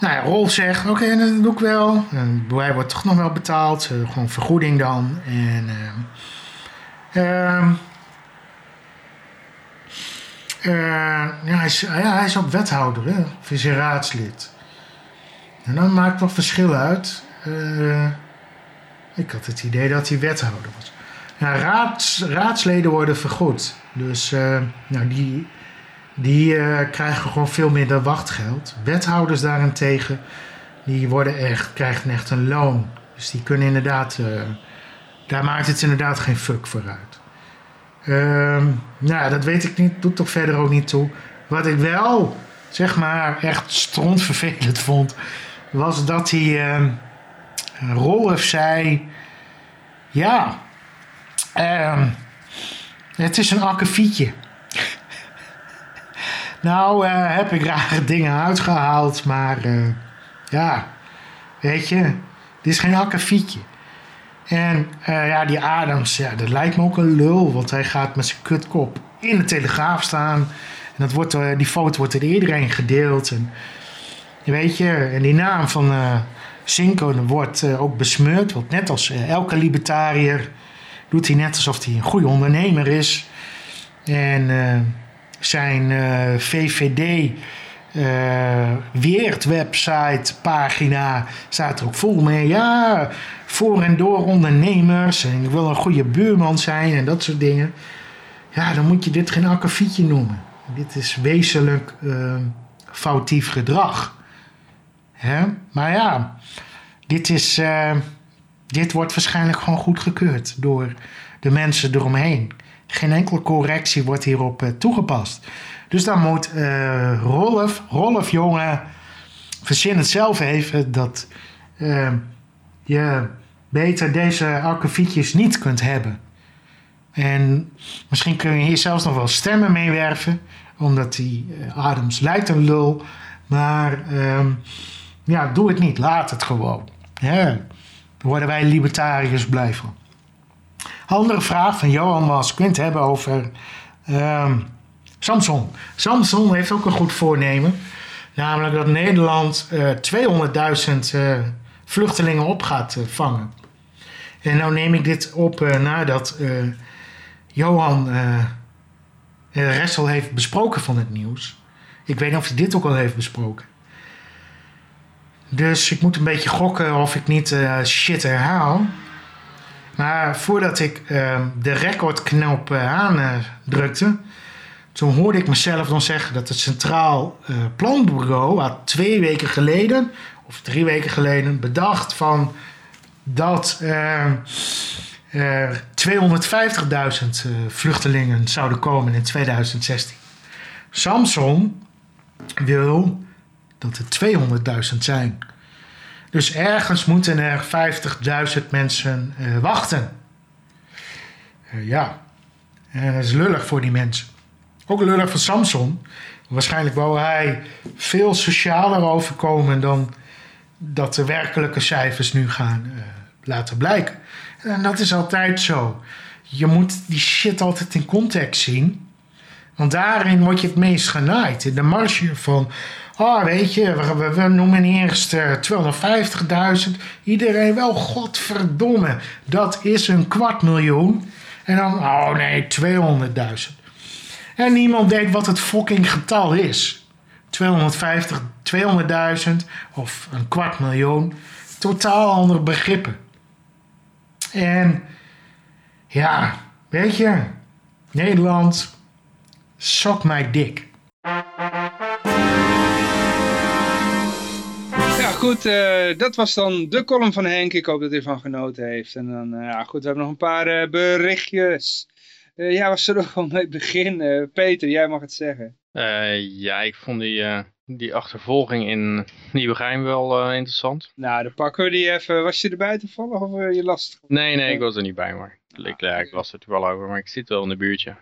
nou ja, Rolf zegt, oké, dat doe ik wel. En hij wordt toch nog wel betaald. gewoon vergoeding dan. En ehm, ehm, eh, ja, hij, is, ja, hij is ook wethouder, hè? Of is hij raadslid. En dan maakt nog verschil uit. Eh, ik had het idee dat hij wethouder was. Ja, raads, raadsleden worden vergoed. Dus eh, nou, die, die eh, krijgen gewoon veel minder wachtgeld. Wethouders daarentegen, die worden echt, krijgen echt een loon. Dus die kunnen inderdaad, eh, daar maakt het inderdaad geen fuck voor uit. Ehm, nou, dat weet ik niet, doet toch verder ook niet toe. Wat ik wel, zeg maar, echt strontvervelend vond, was dat hij, ehm Rolf zei, ja, ehm, het is een akkefietje. nou, eh, heb ik rare dingen uitgehaald, maar eh, ja, weet je, dit is geen akkefietje. En eh, ja, die Adams, ja, dat lijkt me ook een lul, want hij gaat met zijn kutkop in de Telegraaf staan. En dat wordt, eh, die foto wordt door iedereen gedeeld. En, weet je, en die naam van eh Cinco wordt ook besmeurd. Want net als elke libertariër doet hij net alsof hij een goede ondernemer is. En zijn VVD eh Weert website pagina staat er ook vol mee. Ja, voor en door ondernemers. En ik wil een goede buurman zijn en dat soort dingen. Ja, dan moet je dit geen akkefietje noemen. Dit is wezenlijk eh, foutief gedrag. Hè? Maar ja, dit, is, eh, dit wordt waarschijnlijk gewoon goedgekeurd door de mensen eromheen. Geen enkele correctie wordt hierop eh, toegepast. Dus dan moet eh Rolf, Rolf jongen, verzin het zelf even dat eh, je beter deze akkefietjes niet kunt hebben. En misschien kun je hier zelfs nog wel stemmen mee werven, omdat die eh, Adams lijkt een lul. Maar ehm, ja, doe het niet, laat het gewoon. Hè? Worden wij libertariërs blij van. Andere vraag van Johan was: kunt hebben over ehm, Samson. Samson heeft ook een goed voornemen. Namelijk dat Nederland eh 200.000 eh, vluchtelingen op gaat eh, vangen. En nou neem ik dit op eh, nadat eh, Johan de rest heeft besproken van het nieuws. Ik weet niet of hij dit ook al heeft besproken. Dus ik moet een beetje gokken of ik niet shit herhaal. Maar voordat ik eh, de recordknop uh, aandrukte, toen hoorde ik mezelf dan zeggen dat het Centraal Planbureau had twee weken geleden, of drie weken geleden, bedacht van dat er 250.000 eh, vluchtelingen zouden komen in 2016. Samson wil dat er 200.000 zijn. Dus ergens moeten er 50.000 mensen eh, wachten. Eh, ja, en dat is lullig voor die mensen. Ook lullig voor Samson. Waarschijnlijk wou hij veel socialer overkomen dan dat de werkelijke cijfers nu gaan eh, laten blijken. En dat is altijd zo. Je moet die shit altijd in context zien. Want daarin word je het meest genaaid. In de marge van, ah weet je, we, noemen eerst eh, 250.000. Iedereen wel, godverdomme, dat is een kwart miljoen. En dan, oh nee, 200.000. En niemand weet wat het fucking getal is. 250, 200.000 of een kwart miljoen. Totaal andere begrippen. En ja, weet je, Nederland, sok mij dik. Ja, goed, eh, dat was dan de column van Henk. Ik hoop dat u ervan genoten heeft. En dan, eh, ja, goed, we hebben nog een paar eh, berichtjes. Ja, we zullen gewoon mee beginnen. Peter, jij mag het zeggen. Eh, ja, ik vond die, eh, die achtervolging in Nieuwegein wel eh, interessant. Nou, dan pakken we die even. Was je erbij toevallig of je last? Nee, nee, ik was er niet bij, maar ik, ja, ik las er wel over, maar ik zit wel in de buurtje.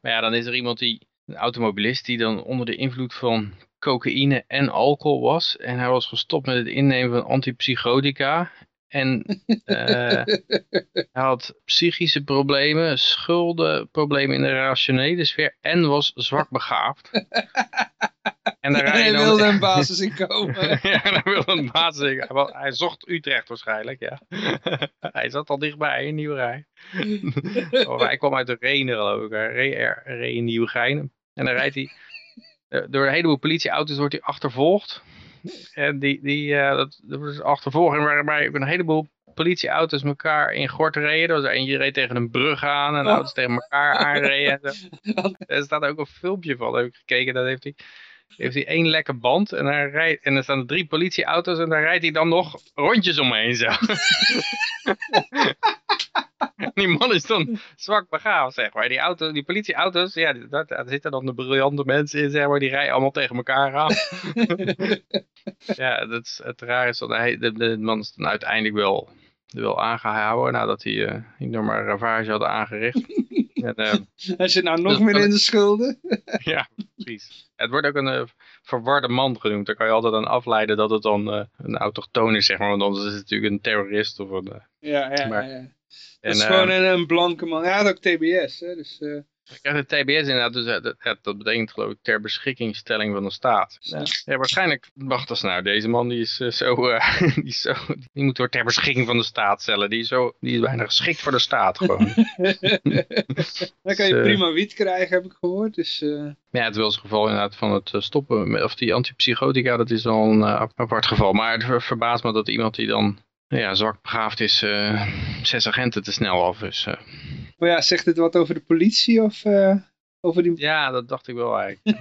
Maar ja, dan is er iemand die, een automobilist, die dan onder de invloed van cocaïne en alcohol was. En hij was gestopt met het innemen van antipsychotica. En eh, hij had psychische problemen, schulden, problemen in de rationele sfeer en was zwak begaafd. En daar Hij dan- wilde een basisinkomen. ja, hij wilde een basis. Hij, zocht Utrecht waarschijnlijk, ja. hij zat al dichtbij in Nieuwegein. of hij kwam uit de Renen geloof ik. Hij reed, reed in Nieuwegein. En dan rijdt hij... eh, Door een heleboel politieauto's wordt hij achtervolgd. En die, die, eh, dat, dat was een achtervolging waarbij een heleboel politieauto's elkaar in gort reden. Er was eentje reed tegen een brug aan en Oh. auto's tegen elkaar aanreden. En zo. Er staat ook een filmpje van, heb ik gekeken. Dat heeft hij, heeft hij één lekke band en, hij rijdt, en er staan er drie politieauto's en daar rijdt hij dan nog rondjes omheen zo. die man is dan zwak begaafd, zeg maar. Die, auto, die politieauto's, ja, daar, daar zitten dan de briljante mensen in, zeg maar. Die rijden allemaal tegen elkaar aan. ja, dat is, het raar is dat hij, de, de man is dan uiteindelijk wel, wel aangehouden nadat hij uh, enorme ravage had aangericht. en, eh, Hij zit nou nog Dat- meer in de schulden. ja, precies. Het wordt ook een eh, verwarde man genoemd. Daar kan je altijd aan afleiden dat het dan eh, een autochtoon is, zeg maar. Want anders is het natuurlijk een terrorist of een... eh, Ja, ja, Maar- ja. en, Dat is eh, gewoon een, een blanke man. Hij had ook TBS, hè, dus... eh, Ik krijg de TBS inderdaad, dus eh, dat, betekent geloof ik ter beschikkingstelling van de staat. Ja, ja waarschijnlijk, wacht eens nou, deze man die is, eh, zo, eh, die is zo, die moet door ter beschikking van de staat stellen. Die is, zo, die is bijna geschikt voor de staat gewoon. Dan kan je Dus, eh, prima wiet krijgen, heb ik gehoord. Dus, eh, Ja, het was het geval inderdaad van het eh, stoppen, met- of die antipsychotica, dat is wel een eh, apart geval. Maar het ver- verbaast me dat iemand die dan ja, zwak begaafd is eh, zes agenten te snel af. Dus, eh, Maar ja, zegt het wat over de politie of eh, over die... ja, dat dacht ik wel eigenlijk.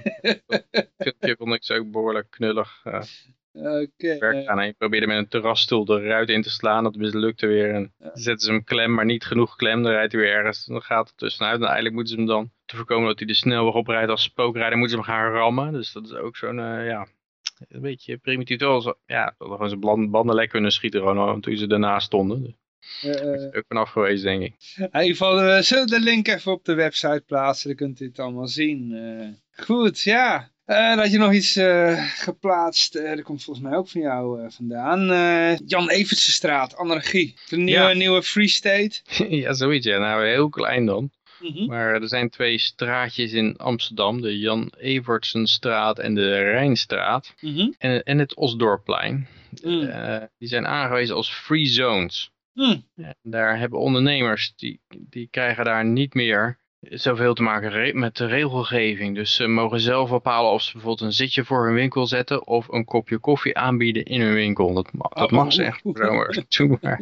Filmpje vond ik zo ook behoorlijk knullig. eh werk eh, aan. Hij probeerde met een terrasstoel de ruit in te slaan. Dat mislukte weer. En dan zetten ze hem klem, maar niet genoeg klem. Dan rijdt hij weer ergens. Dan gaat het tussenuit. En uiteindelijk moeten ze hem dan, te voorkomen dat hij de snelweg oprijdt als spookrijder, moeten ze hem gaan rammen. Dus dat is ook zo'n, eh, ja, een beetje primitief. Zo- ja, ze gewoon zijn banden lek kunnen schieten gewoon toen ze ernaast stonden. Dus eh, eh, ook vanaf geweest, denk ik. in ieder geval, we zullen de link even op de website plaatsen. Dan kunt u het allemaal zien. Eh, goed, ja. Eh, dan had je nog iets eh, geplaatst. eh dat komt volgens mij ook van jou eh, vandaan. Eh, Jan Evertsenstraat, anarchie. De nieuwe, Ja. nieuwe Free State. ja, zoiets. Ja. Nou, heel klein dan. Mhm. Maar er zijn twee straatjes in Amsterdam. De Jan Evertsenstraat en de Rijnstraat. Mhm. En, en het Osdorpplein. Mm. Eh, die zijn aangewezen als free zones. Mm. Ja, daar hebben ondernemers, die, die krijgen daar niet meer zoveel te maken met de regelgeving. Dus ze mogen zelf bepalen of ze bijvoorbeeld een zitje voor hun winkel zetten of een kopje koffie aanbieden in hun winkel. Dat, ma- dat mag ze echt zomaar doen. Maar,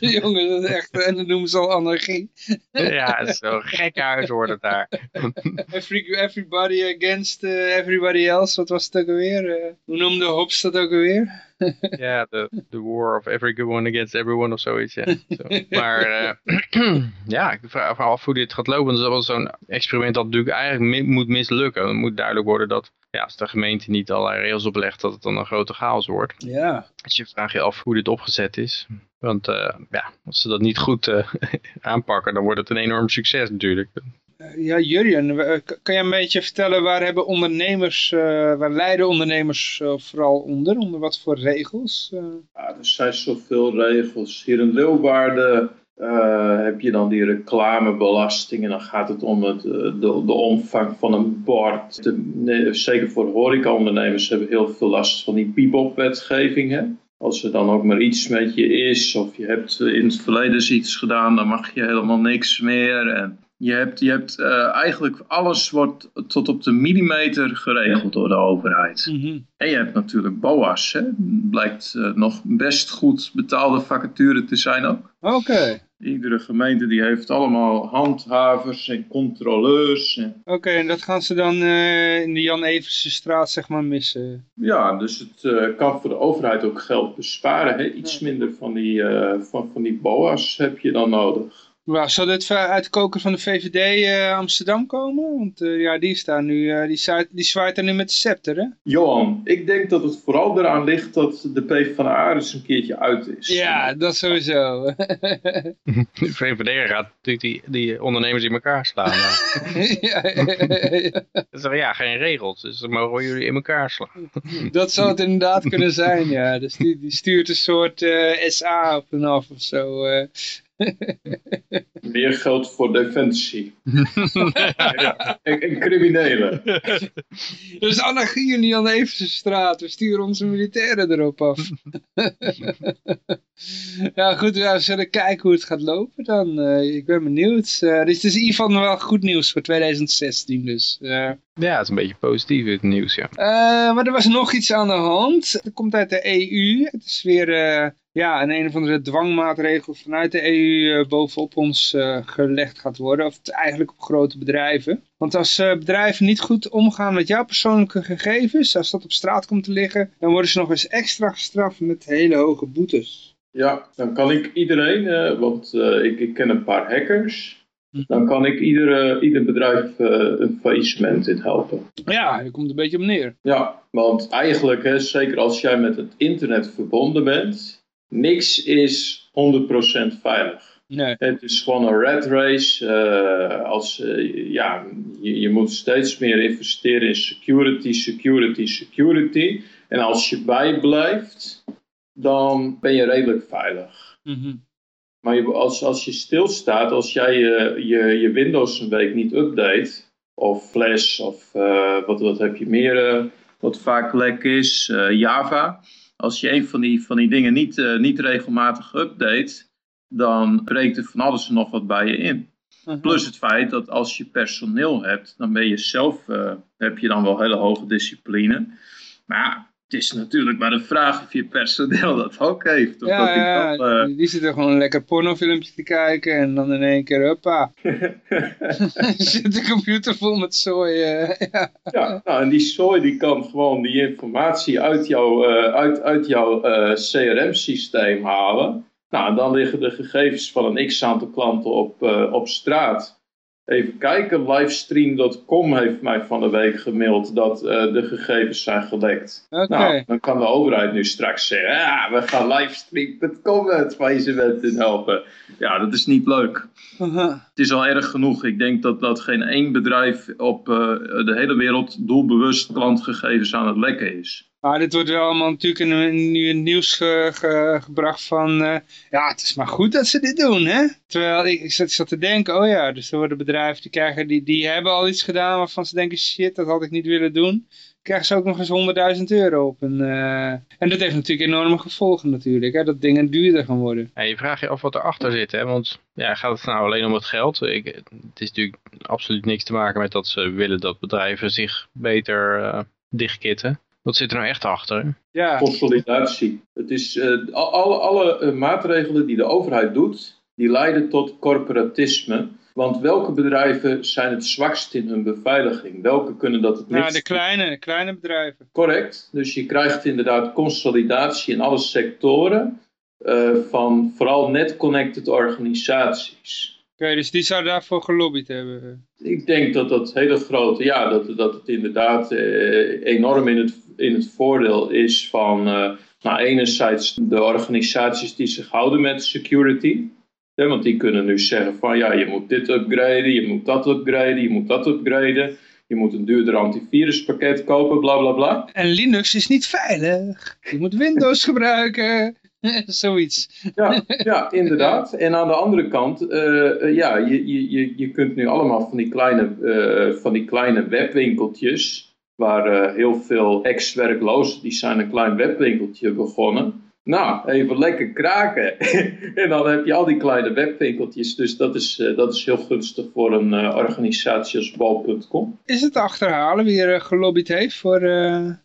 Jongen, dat is echt, en dat noemen ze al anarchie. ja, het is zo'n gek huis wordt het daar. Every, everybody against eh, everybody else. Wat was het ook alweer? Eh, hoe noemde Hobbes dat ook alweer? Ja, de the war of every good one against everyone of zoiets. Ja. Zo. Maar eh, ja, ik vraag me af hoe dit gaat lopen. Dat is wel zo'n experiment dat natuurlijk eigenlijk mi- moet mislukken. Het moet duidelijk worden dat ja, als de gemeente niet allerlei regels oplegt, dat het dan een grote chaos wordt. Ja. Dus je vraagt je af hoe dit opgezet is. Want eh, ja, als ze dat niet goed eh, aanpakken, dan wordt het een enorm succes natuurlijk. Eh, Ja, Jurjen, eh, kan jij een beetje vertellen waar hebben ondernemers, eh, waar lijden ondernemers vooral onder? Onder wat voor regels? Ja, er zijn zoveel regels. Hier in Leeuwarden heb je dan die reclamebelasting. En dan gaat het om het, de, de omvang van een bord. De, zeker voor horecaondernemers hebben heel veel last van die piep-op-wetgeving. Als er dan ook maar iets met je is, of je hebt in het verleden iets gedaan, dan mag je helemaal niks meer. En je hebt, je hebt eh, eigenlijk alles wordt tot op de millimeter geregeld door de overheid. En je hebt natuurlijk BOA's. Hè? Blijkt eh, nog best goed betaalde vacature te zijn ook. Oké, Iedere gemeente die heeft allemaal handhavers en controleurs. En, oké, en dat gaan ze dan eh, in de Jan Evertse straat zeg maar missen. ja, dus het kan voor de overheid ook geld besparen. Hè? Iets minder van die, van, van die BOA's heb je dan nodig. Maar zou dit uit de koker van de VVD eh, Amsterdam komen? Want eh, ja, die, staan nu, eh, die, zwaait, die zwaait er nu met de scepter, hè? Johan, ik denk dat het vooral eraan ligt dat de PvdA er eens een keertje uit is. Ja, dat sowieso. De VVD gaat natuurlijk die, die ondernemers in elkaar slaan. ja, ja, geen regels, dus dan mogen we jullie in elkaar slaan. Dat zou het inderdaad kunnen zijn, ja. Dus die, die stuurt een soort eh, SA op en af of zo. Meer geld voor defensie. en, en criminelen. Dus anarchie in die Jan Evertse straat. We sturen onze militairen erop af. ja, goed. We zullen kijken hoe het gaat lopen dan. Eh, ik ben benieuwd. Eh, dus het is in ieder geval wel goed nieuws voor 2016 dus. Eh, Ja, het is een beetje positief het nieuws, ja. Eh, maar er was nog iets aan de hand. Het komt uit de EU. Het is weer eh, ja, een een of andere dwangmaatregel vanuit de EU eh, bovenop ons eh, gelegd gaat worden. Of eigenlijk op grote bedrijven. Want als eh, bedrijven niet goed omgaan met jouw persoonlijke gegevens, als dat op straat komt te liggen, dan worden ze nog eens extra gestraft met hele hoge boetes. Ja, dan kan ik iedereen, want ik, ik ken een paar hackers. Dan kan ik iedere, ieder bedrijf een faillissement in helpen. Ja, daar komt een beetje op neer. Ja, want eigenlijk, hè, zeker als jij met het internet verbonden bent, niks is 100% veilig. Nee. Het is gewoon een red race. eh, als, eh, ja, je, je moet steeds meer investeren in security, security, security. En als je bijblijft, dan ben je redelijk veilig. Mhm. Maar je, als, als je stilstaat, als jij je, je, je Windows een week niet update, of Flash, of eh, wat, wat heb je meer, eh, wat vaak lek is, eh, Java. Als je een van die, van die dingen niet, eh, niet regelmatig update, dan breekt er van alles en nog wat bij je in. Mhm. Plus het feit dat als je personeel hebt, dan ben je zelf, eh, heb je dan wel hele hoge discipline. Maar ja, Het is natuurlijk maar de vraag of je personeel dat ook heeft. Of Ja, dat die ja, dat, eh, die- zitten gewoon een lekker pornofilmpje te kijken en dan in één keer, huppa. zit de computer vol met zooi. eh, ja. Ja, nou, en die sooi die kan gewoon die informatie uit jouw, eh, uit, uit jouw CRM-systeem halen. Nou, en dan liggen de gegevens van een x-aantal klanten op, op straat. Even kijken, livestream.com heeft mij van de week gemaild dat eh, de gegevens zijn gelekt. Nou, dan kan de overheid nu straks zeggen, ja, we gaan livestream.com het faillissement helpen. Ja, dat is niet leuk. Het is al erg genoeg. Ik denk dat, dat geen één bedrijf op eh, de hele wereld doelbewust klantgegevens aan het lekken is. Maar dit wordt wel allemaal natuurlijk in, in- het nieuws ge- ge- gebracht van... eh, ja, het is maar goed dat ze dit doen, hè? Terwijl ik, zat, te denken, oh ja, dus er worden bedrijven die krijgen... Die, die hebben al iets gedaan waarvan ze denken, shit, dat had ik niet willen doen. Krijgen ze ook nog eens 100.000 euro op. En, eh, en dat heeft natuurlijk enorme gevolgen natuurlijk, hè? Dat dingen duurder gaan worden. Je vraagt je af wat erachter zit, hè? want ja, gaat het nou alleen om het geld? Ik, het is natuurlijk absoluut niks te maken met dat ze willen dat bedrijven zich beter eh, dichtkitten. Wat zit er nou echt achter? Ja, Consolidatie. Het is, eh, al- alle, alle eh, maatregelen die de overheid doet, die leiden tot corporatisme. Want welke bedrijven zijn het zwakst in hun beveiliging? Welke kunnen dat het nou, minst? de kleine, de kleine bedrijven. Correct. Dus je krijgt inderdaad consolidatie in alle sectoren. eh, van vooral net-connected organisaties. Oké, dus die zou daarvoor gelobbyd hebben. Ik denk dat dat hele grote, ja, dat, dat het inderdaad eh, enorm in het, in het voordeel is van, eh, nou, enerzijds de organisaties die zich houden met security. Hè, want die kunnen nu zeggen van, ja, je moet dit upgraden, je moet dat upgraden, je moet dat upgraden. Je moet een duurder antiviruspakket kopen, bla bla bla. En Linux is niet veilig. Je moet Windows gebruiken. Zoiets. Ja, ja, inderdaad. En aan de andere kant, eh, eh, ja, je, je, je, je kunt nu allemaal van die kleine, van die kleine webwinkeltjes, waar eh, heel veel ex-werklozen, die zijn een klein webwinkeltje begonnen. Nou, even lekker kraken. en dan heb je al die kleine webwinkeltjes. Dus dat is, eh, dat is heel gunstig voor een eh, organisatie als bol.com. Is het te achterhalen wie er gelobbyd heeft voor...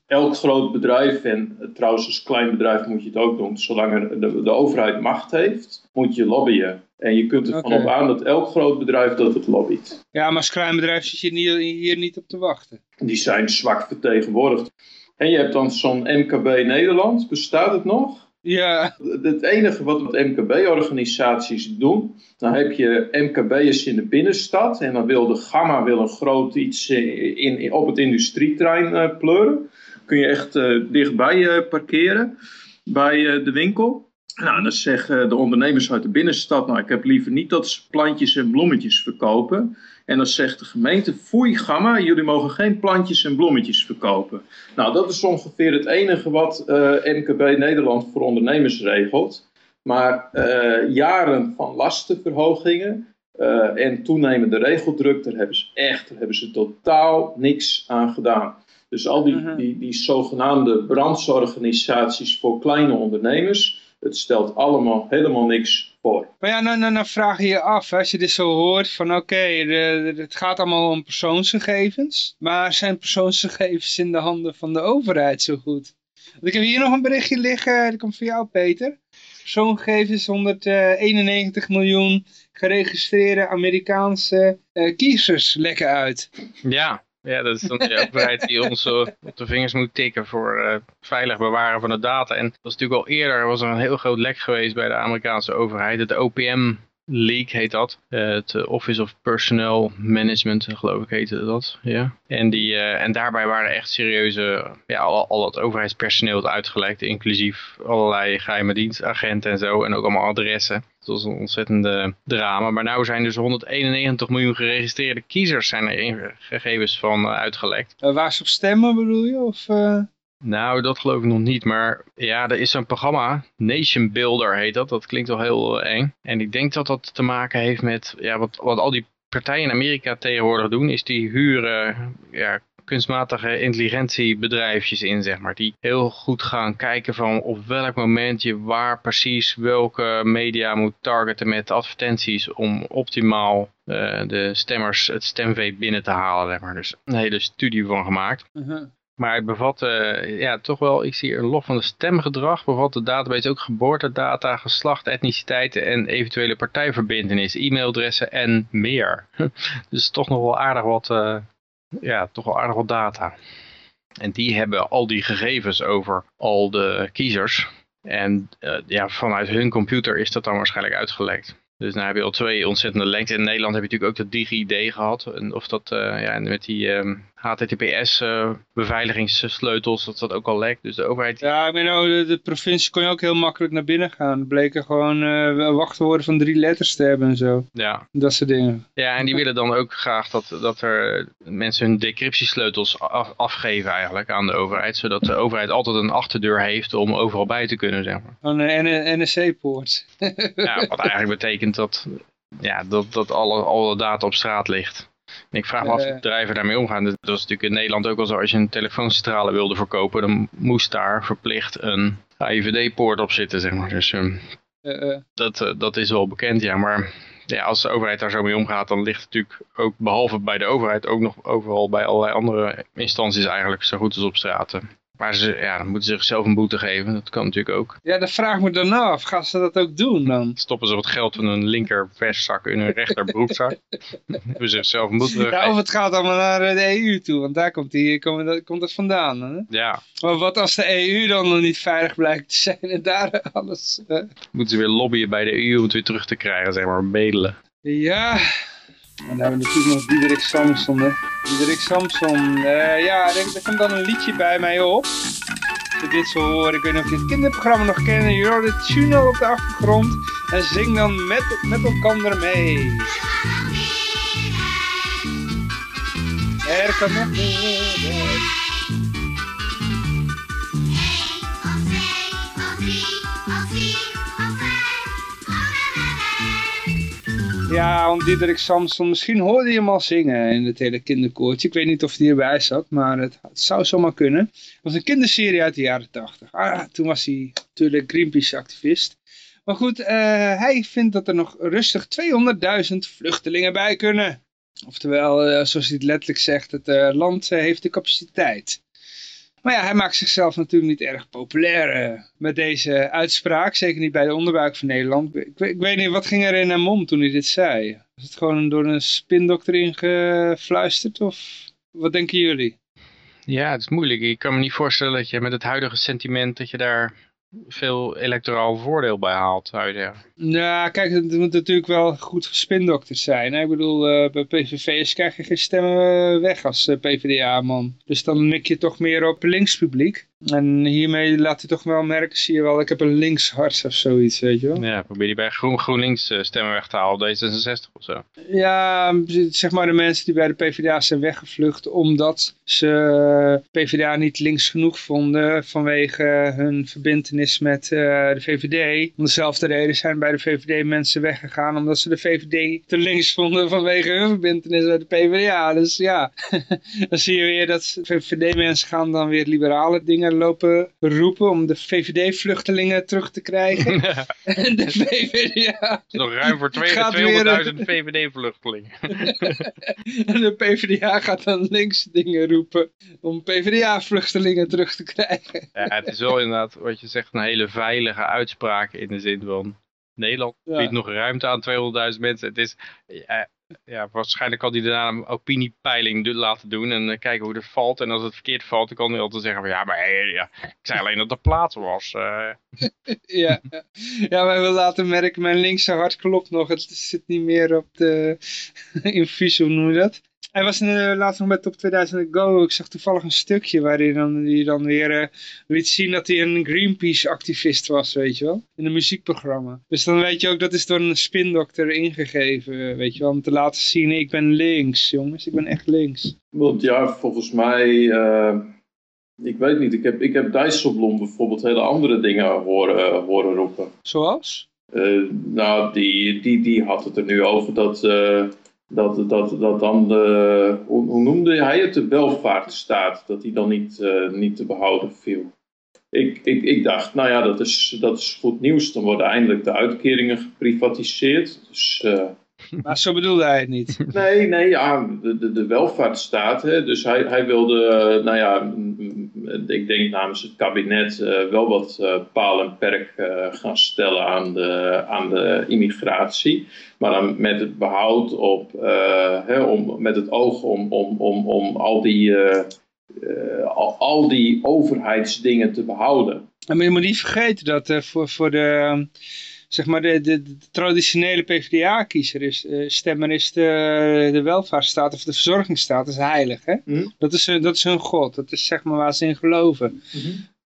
elk groot bedrijf, en trouwens als klein bedrijf moet je het ook doen, zolang er de, de overheid macht heeft, moet je lobbyen. En je kunt ervan op aan dat elk groot bedrijf dat het lobbyt. Ja, maar als klein bedrijf zit je hier, hier niet op te wachten. Die zijn zwak vertegenwoordigd. En je hebt dan zo'n MKB Nederland, bestaat het nog? Ja, Het enige wat MKB-organisaties doen, dan heb je MKB'ers in de binnenstad en dan wil de Gamma wil een groot iets in, in- op het industrietrein eh, pleuren. Kun je echt eh, dichtbij eh, parkeren bij de winkel. Nou, dan zeggen de ondernemers uit de binnenstad, nou ik heb liever niet dat ze plantjes en bloemetjes verkopen. En dan zegt de gemeente, foei Gamma, jullie mogen geen plantjes en bloemetjes verkopen. Nou, dat is ongeveer het enige wat eh, MKB Nederland voor ondernemers regelt. Maar eh, jaren van lastenverhogingen eh, en toenemende regeldruk, daar hebben ze echt daar hebben ze totaal niks aan gedaan. Dus al die, Mhm. die, die zogenaamde brandsorganisaties voor kleine ondernemers, het stelt allemaal helemaal niks voor. maar ja, nou, nou, nou vraag je je af, hè, als je dit zo hoort, van oké, het gaat allemaal om persoonsgegevens, maar zijn persoonsgegevens in de handen van de overheid zo goed? Want ik heb hier nog een berichtje liggen, dat komt van jou Peter. Persoonsgegevens 191 miljoen geregistreerde Amerikaanse eh, kiezers lekken uit. Ja, ja dat is dan de overheid die ons eh, op de vingers moet tikken voor eh, veilig bewaren van de data. En dat was natuurlijk al eerder, was er een heel groot lek geweest bij de Amerikaanse overheid. Het OPM Leak heet dat. Eh, het Office of Personnel Management, geloof ik heette dat. Ja. En, die, eh, en daarbij waren echt serieuze, ja, al, al dat overheidspersoneel uitgelekt, inclusief allerlei geheime dienstagenten en zo. En ook allemaal adressen. Dat was een ontzettende drama. Maar nu zijn dus 191 miljoen geregistreerde kiezers zijn er gegevens van eh, uitgelekt. Waar ze op stemmen bedoel je? Of? Nou, dat geloof ik nog niet. Maar ja, er is zo'n programma, Nation Builder heet dat. Dat klinkt wel heel eh, eng. En ik denk dat dat te maken heeft met, ja, wat, wat al die partijen in Amerika tegenwoordig doen, is die huren ja, kunstmatige intelligentiebedrijfjes in, zeg maar. Die heel goed gaan kijken van op welk moment je waar precies welke media moet targeten met advertenties om optimaal eh, de stemmers het stemvee binnen te halen, zeg maar. Dus een hele studie van gemaakt. uh-huh. Maar het bevat eh, ja, toch wel, ik zie een lof van de stemgedrag, bevat de database ook geboortedata, geslacht, etniciteiten en eventuele partijverbindenis, e-mailadressen en meer. dus toch nog wel aardig wat, eh, ja, toch wel aardig wat data. En die hebben al die gegevens over al de kiezers. En eh, ja, vanuit hun computer is dat dan waarschijnlijk uitgelekt. Dus nou heb je al twee ontzettende lengte. In Nederland heb je natuurlijk ook dat DigiD gehad. Of dat ja, met die ehm, HTTPS eh, dat dat ook al lekt. Dus de overheid... Ja, ik ben nou, de, de provincie kon je ook heel makkelijk naar binnen gaan. Bleken gewoon eh, wachtwoorden van drie letters te hebben en zo. Ja. Dat soort dingen. Ja, en die willen dan ook graag dat, dat er mensen hun decryptiesleutels af, afgeven eigenlijk aan de overheid. Zodat de overheid altijd een achterdeur heeft om overal bij te kunnen, zeg maar. Een NSC-poort. ja, wat eigenlijk betekent dat, ja, dat, dat alle, alle data op straat ligt. Ik vraag me af Eh. of bedrijven daarmee omgaan. Dat was natuurlijk in Nederland ook al zo. Als je een telefooncentrale wilde verkopen, dan moest daar verplicht een AIVD-poort op zitten, zeg maar. Dus ehm, Eh, eh. dat, dat is wel bekend, ja. Maar ja, als de overheid daar zo mee omgaat, dan ligt het natuurlijk ook, behalve bij de overheid, ook nog overal bij allerlei andere instanties eigenlijk zo goed als op straten. Maar ze, ja, dan moeten ze zichzelf een boete geven. Dat kan natuurlijk ook. ja, dat vraag me dan af. Gaan ze dat ook doen dan? Stoppen ze wat geld van hun linker vestzak in hun rechter broekzak. Hebben ze zichzelf een boete Ja, of het gaat allemaal naar de EU toe, want daar komt, die, komt, dat, komt dat vandaan. Hè? Ja, Maar wat als de EU dan nog niet veilig blijkt te zijn en daar alles... eh, moeten ze weer lobbyen bij de EU om het weer terug te krijgen, zeg maar, bedelen. Ja, en dan hebben we natuurlijk nog Diederik Samson, hè. Diederik Samson, eh, ja, er, er komt dan een liedje bij mij op. Als je dit zo horen, ik weet niet of je het kinderprogramma nog kennen. Je hoort de tune op de achtergrond en zing dan met, met elkaar mee. Er kan nog meer. Ja, want Diederik Samson, misschien hoorde je hem al zingen in het hele kinderkoortje. Ik weet niet of hij erbij zat, maar het, zou zomaar kunnen. Het was een kinderserie uit de jaren 80. Ah, toen was hij natuurlijk Greenpeace-activist. Maar goed, eh, hij vindt dat er nog rustig 200.000 vluchtelingen bij kunnen. Oftewel, eh, zoals hij het letterlijk zegt, het eh, land heeft de capaciteit. Maar ja, hij maakt zichzelf natuurlijk niet erg populair eh, met deze uitspraak. Zeker niet bij de onderbuik van Nederland. Ik, weet- niet, wat ging er in hem om toen hij dit zei? Was het gewoon door een spindokter ingefluisterd? Of wat denken jullie? Ja, het is moeilijk. Ik kan me niet voorstellen dat je met het huidige sentiment, dat je daar veel electoraal voordeel bij haalt, zou je zeggen. Nou, kijk, het moet natuurlijk wel goed gespindokterd zijn. Ik bedoel, eh, bij PVV'ers krijg je geen stemmen eh, weg als eh, PvdA-man. Dus dan mik je toch meer op links publiek. En hiermee laat hij toch wel merken, zie je wel, ik heb een links hart of zoiets, weet je wel. Ja, probeer die bij Groen, GroenLinks eh, stemmen weg te halen, D66 of zo. Ja, zeg maar de mensen die bij de PvdA zijn weggevlucht omdat ze eh, PvdA niet links genoeg vonden vanwege hun verbintenis met eh, de VVD. Om dezelfde reden zijn bij de VVD mensen weggegaan omdat ze de VVD te links vonden vanwege hun verbintenis met de PvdA. Dus ja, dan zie je weer dat VVD-mensen gaan dan weer liberale dingen lopen roepen om de VVD-vluchtelingen terug te krijgen. en de VVDA Nog ruim voor twee- Gaat weer, eh, 200.000 VVD-vluchtelingen. En de PvdA gaat dan links dingen roepen om PvdA-vluchtelingen terug te krijgen. Ja, het is wel inderdaad, wat je zegt, een hele veilige uitspraak in de zin van... Nederland Ja. biedt nog ruimte aan 200.000 mensen. Het is, ja, ja, waarschijnlijk kan hij daarna een opiniepeiling laten doen en eh, kijken hoe het valt. En als het verkeerd valt, dan kan hij altijd zeggen van ja, maar ja, ik zei alleen dat er plaats was. eh. Ja, ja. ja, wij willen laten merken, mijn linkse hart klopt nog. Het zit niet meer op de infusie, hoe noem je dat? Hij was uh, laatst nog met Top 2000 Go. Ik zag toevallig een stukje waarin dan, die dan weer eh, liet zien dat hij een Greenpeace-activist was, weet je wel. In een muziekprogramma. Dus dan weet je ook, dat is door een spindokter ingegeven, eh, weet je wel. Om te laten zien, ik ben links, jongens. Ik ben echt links. Want ja, volgens mij, eh, ik weet niet, ik heb, ik heb Dijsselbloem bijvoorbeeld hele andere dingen horen, horen roepen. Zoals? Nou, die, die, die had het er nu over dat, dat, dat, dat dan de, hoe, hoe noemde hij het, de welvaartsstaat, dat die dan niet, eh, niet te behouden viel. Ik, ik, ik dacht, nou ja, dat is, dat is goed nieuws. Dan worden eindelijk de uitkeringen geprivatiseerd. Dus eh, Maar zo bedoelde hij het niet. Nee, nee, ja, de, de, de welvaartsstaat. Hè, dus hij, hij wilde, eh, nou ja, ik denk namens het kabinet eh, wel wat eh, paal en perk eh, gaan stellen aan de, aan de immigratie. Maar dan met het behoud op, eh, hè, om, met het oog om, om, om, om al, die, eh, eh, al, al die overheidsdingen te behouden. Maar je moet niet vergeten dat eh, voor, voor de, zeg maar de, de, de traditionele PvdA-kiezer is, eh, stemmer is de, de welvaartsstaat of de verzorgingsstaat is heilig. Hè? Hm. Dat, is, dat is hun god. Dat is zeg maar waar ze in geloven.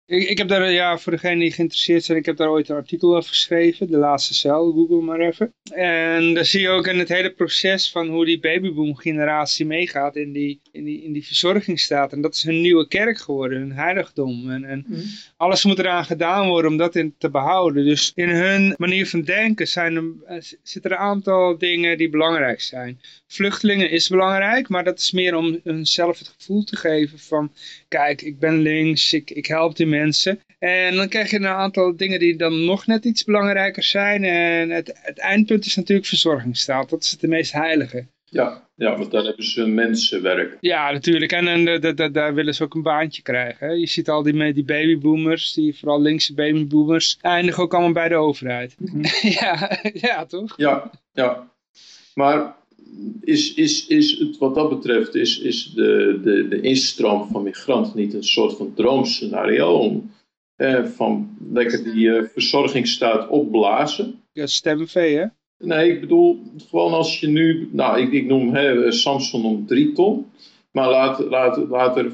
Ik, ik heb daar, ja, voor degenen die geïnteresseerd zijn, ik heb daar ooit een artikel over geschreven. De laatste cel, google maar even. En daar zie je ook in het hele proces van hoe die babyboom generatie meegaat in die, in die, in die verzorgingsstaat. En dat is hun nieuwe kerk geworden, hun heiligdom. En, en alles moet eraan gedaan worden om dat in te behouden. Dus in hun manier van denken zijn er, eh, zitten er een aantal dingen die belangrijk zijn. Vluchtelingen is belangrijk, maar dat is meer om hunzelf het gevoel te geven van... Kijk, ik ben links, ik, ik help die mensen. En dan krijg je een aantal dingen die dan nog net iets belangrijker zijn. En het, het eindpunt is natuurlijk verzorgingsstaat. Dat is het de meest heilige. Ja, ja, want daar hebben ze mensenwerk. Ja, natuurlijk. En, en de- de- de- daar willen ze ook een baantje krijgen. Hè. Je ziet al die, die babyboomers, die vooral linkse babyboomers, eindigen ook allemaal bij de overheid. ja, ja, toch? Ja, ja. Maar is, is, is het wat dat betreft, is, is de, de, de instroom van migranten niet een soort van droomscenario om eh, van lekker die eh, verzorgingsstaat opblazen? Ja, stemvee, hè? Nee, ik bedoel, gewoon als je nu, nou, ik, ik noem hè, Samson om drie ton, maar laat, laat, laat er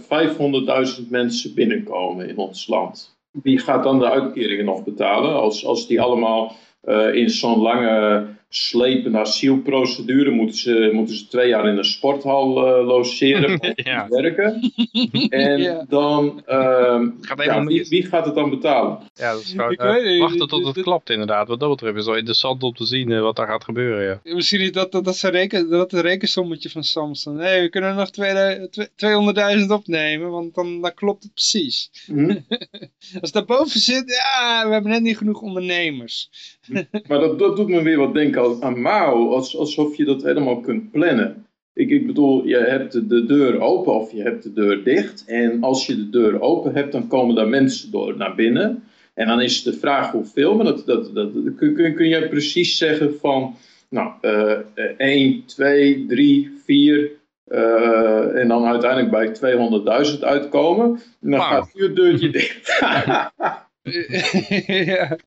500.000 mensen binnenkomen in ons land. Wie gaat dan de uitkeringen nog betalen als, als die allemaal eh, in zo'n lange slepende asielprocedure moeten ze, moeten ze twee jaar in een sporthal eh, logeren Ja. werken. En Ja. dan, ehm, Gaat ja, wie, wie gaat het dan betalen? Ja, dat is gewoon Ik eh, weet niet, wachten tot het klapt inderdaad. Wat dat betreft is wel interessant om te zien eh, wat daar gaat gebeuren. Ja. Misschien is dat, dat, dat, zijn reken, dat het rekensommetje van Samsung. Nee, we kunnen er nog 2000 200.000 opnemen, want dan, dan klopt het precies. Hm? Als het daarboven zit, ja, we hebben net niet genoeg ondernemers. Maar dat, dat doet me weer wat denken aan, Mao, als, alsof je dat helemaal kunt plannen. Ik, ik bedoel, je hebt de, de deur open of je hebt de deur dicht. En als je de deur open hebt, dan komen daar mensen door naar binnen. En dan is de vraag hoeveel, maar dat, dat, dat, kun, kun, kun jij precies zeggen van, nou, eh 1, 2, 3, 4, eh, en dan uiteindelijk bij 200.000 uitkomen. En dan gaat je deurtje dicht. ja.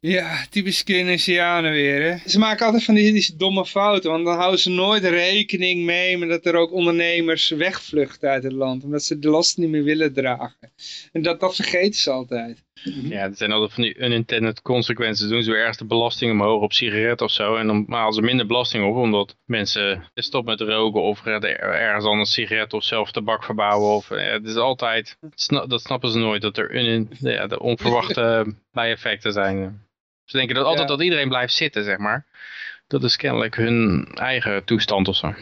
Ja, typisch Keynesianen weer. Hè? Ze maken altijd van die, die domme fouten, want dan houden ze nooit rekening mee met dat er ook ondernemers wegvluchten uit het land, omdat ze de last niet meer willen dragen. En dat, dat vergeten ze altijd. Ja, er zijn altijd van die unintended consequences. Doen ze weer ergens de belasting omhoog op sigaretten of zo. En dan halen ze minder belasting op, omdat mensen stoppen met roken of er- ergens anders sigaret of zelf tabak verbouwen. Of, eh, het is altijd, dat snappen ze nooit, dat er unin, ja, de onverwachte bijeffecten zijn. Ze denken dat altijd Ja. dat iedereen blijft zitten, zeg maar. Dat is kennelijk hun eigen toestand of zo.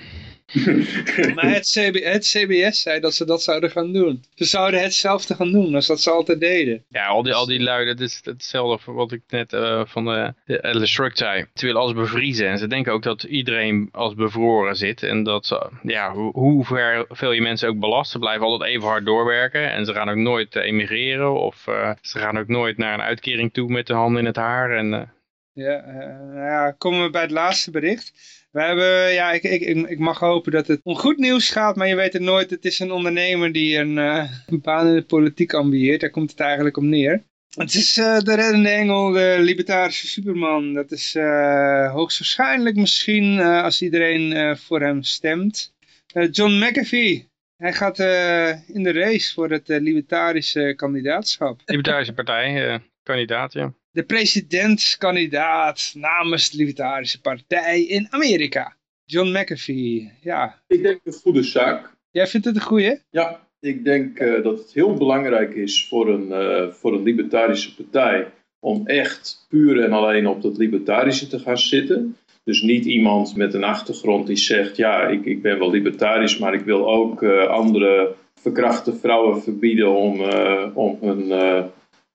Maar het, CB, het CBS zei dat ze dat zouden gaan doen. Ze zouden hetzelfde gaan doen als dat ze altijd deden. Ja, al die, al die lui, dat is hetzelfde wat ik net eh, van de, de Atlas Shrugged zei. Ze willen alles bevriezen en ze denken ook dat iedereen als bevroren zit. En dat ze, ja, hoe, hoe ver veel je mensen ook belast, ze blijven altijd even hard doorwerken. En ze gaan ook nooit eh, emigreren of eh, ze gaan ook nooit naar een uitkering toe met de handen in het haar. En, Ja, nou ja, komen we bij het laatste bericht. We hebben, ja, ik, ik, ik mag hopen dat het om goed nieuws gaat, maar je weet het nooit. Het is een ondernemer die een, eh, baan in de politiek ambieert. Daar komt het eigenlijk om neer. Het is eh, de reddende engel, de libertarische superman. Dat is eh, hoogstwaarschijnlijk misschien, als iedereen voor hem stemt, John McAfee. Hij gaat in de race voor het libertarische kandidaatschap. Libertarische partij, kandidaat, ja. De presidentskandidaat namens de Libertarische Partij in Amerika. John McAfee, ja. Ik denk een goede zaak. Jij vindt het een goeie? Ja, ik denk eh, dat het heel belangrijk is voor een, eh, voor een libertarische partij om echt puur en alleen op dat libertarische te gaan zitten. Dus niet iemand met een achtergrond die zegt, ja, ik, ik ben wel libertarisch, maar ik wil ook eh, andere verkrachte vrouwen verbieden om, om hun,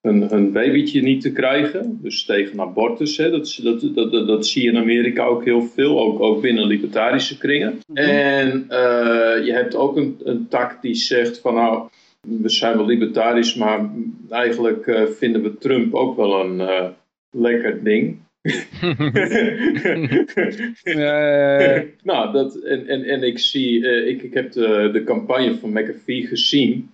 hun, hun babytje niet te krijgen. Dus tegen abortus. Hè. Dat, dat, dat, dat, zie je in Amerika ook heel veel. Ook, ook binnen libertarische kringen. En eh, je hebt ook een, een tak die zegt van nou... We zijn wel libertarisch, maar eigenlijk eh, vinden we Trump ook wel een eh, lekker ding. Eh, nou, dat, en, en, en ik zie, ik, ik heb de, de campagne van McAfee gezien.